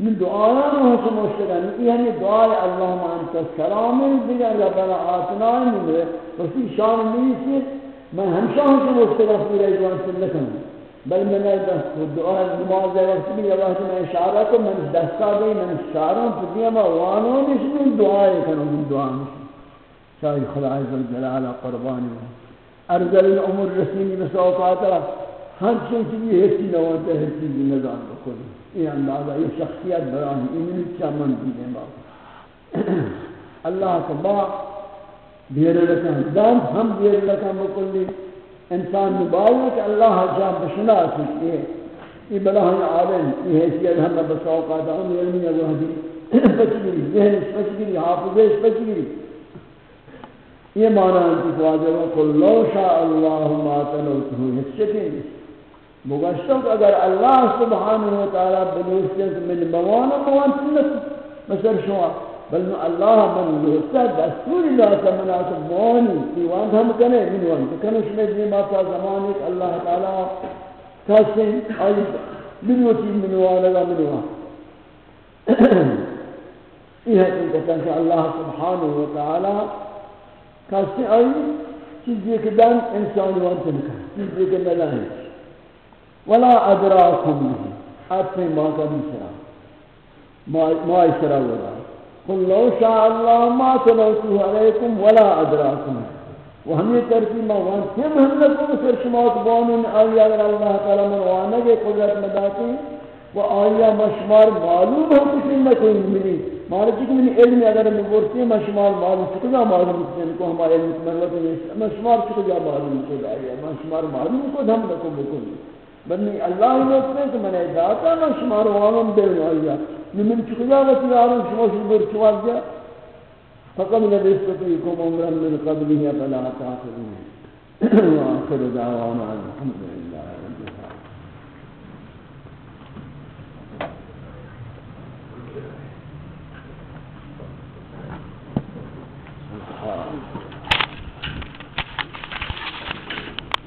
من دعاء روح مستقل يعني دعاء اللهم أنت السلام دیگر ربنا آتنا من ذلك وفي شان ليس من همشا هم في مستقل في رجوع سلكم بل من الدعاء المعزة يرسمي يا الله من إشارات من دستا من إشارهم في ديما وانون إيش من دعاء كانوا من دعاء مشي شاي خلع عز الجلالة قرباني أرجل الأمور رسمي بسوطاتها هم شيء تجي هرسي نوانته هرسي بنزعب كله یہ اندازہ، یہ شخصیت براہی انہی چمن دینے باقی اللہ کا با بیر لکن دام ہم بیر لکن بکلی انسان نبائی کہ اللہ جان بشنا سکتے ہیں یہ بلاہی عالم، یہ حیثیت ہم بسوقاتا ہم علمی اگو حدی پچگری ذہن پچگری حافظ پچگری یہ معنی ہے کہ واجب قل لو شاء اللہ ما تلوته حسکین کہ اگر اللہ سبحانہ و تعالی بنوسیت من موان موان سنت. مثل شما بل اللہ من لوستا دستور اللہ کا مناسب موانی دیوان ہم کنے من وان کنے شما دیما تا زمانی اللہ تعالی کسن آئی بنوسی من وأنا من وان یہ حقیقتا کہ اللہ سبحانہ و تعالی کسی آئی چیزی که دن انسانی وانت نکن چیزی که ندن. ولا ادراکم نہیں اپنے ماں کا بھی سرا ماں سرا ولا قل لو شاء اللہ ما تلوتو علیکم ولا ادراکم و ہم یہ ترکی ما وانت ہم ہم سر شماعت بانون آئی اگر اللہ تعالی من وانگے قدرت مداتی و آیا مشمار معلوم ہم کسی نکوئی ملی مارا چکہ من علم اگر میں بورتی ہیں مشمار معلوم چکہ معلوم کسی کو ہمارے علم مرلت مشمار چکہ معلوم کو دائی مشمار معلوم کو دھم لکو بکل بنی اللہ نوکتے ہیں کہ میں نے داتا شمار وانم دے آیا من چکہ جاوتی آرم شما شبر چوال جا فقم لبستقیکم عمرا من قبلی فلا تاخرون وآخر دعوانا الحمدللہ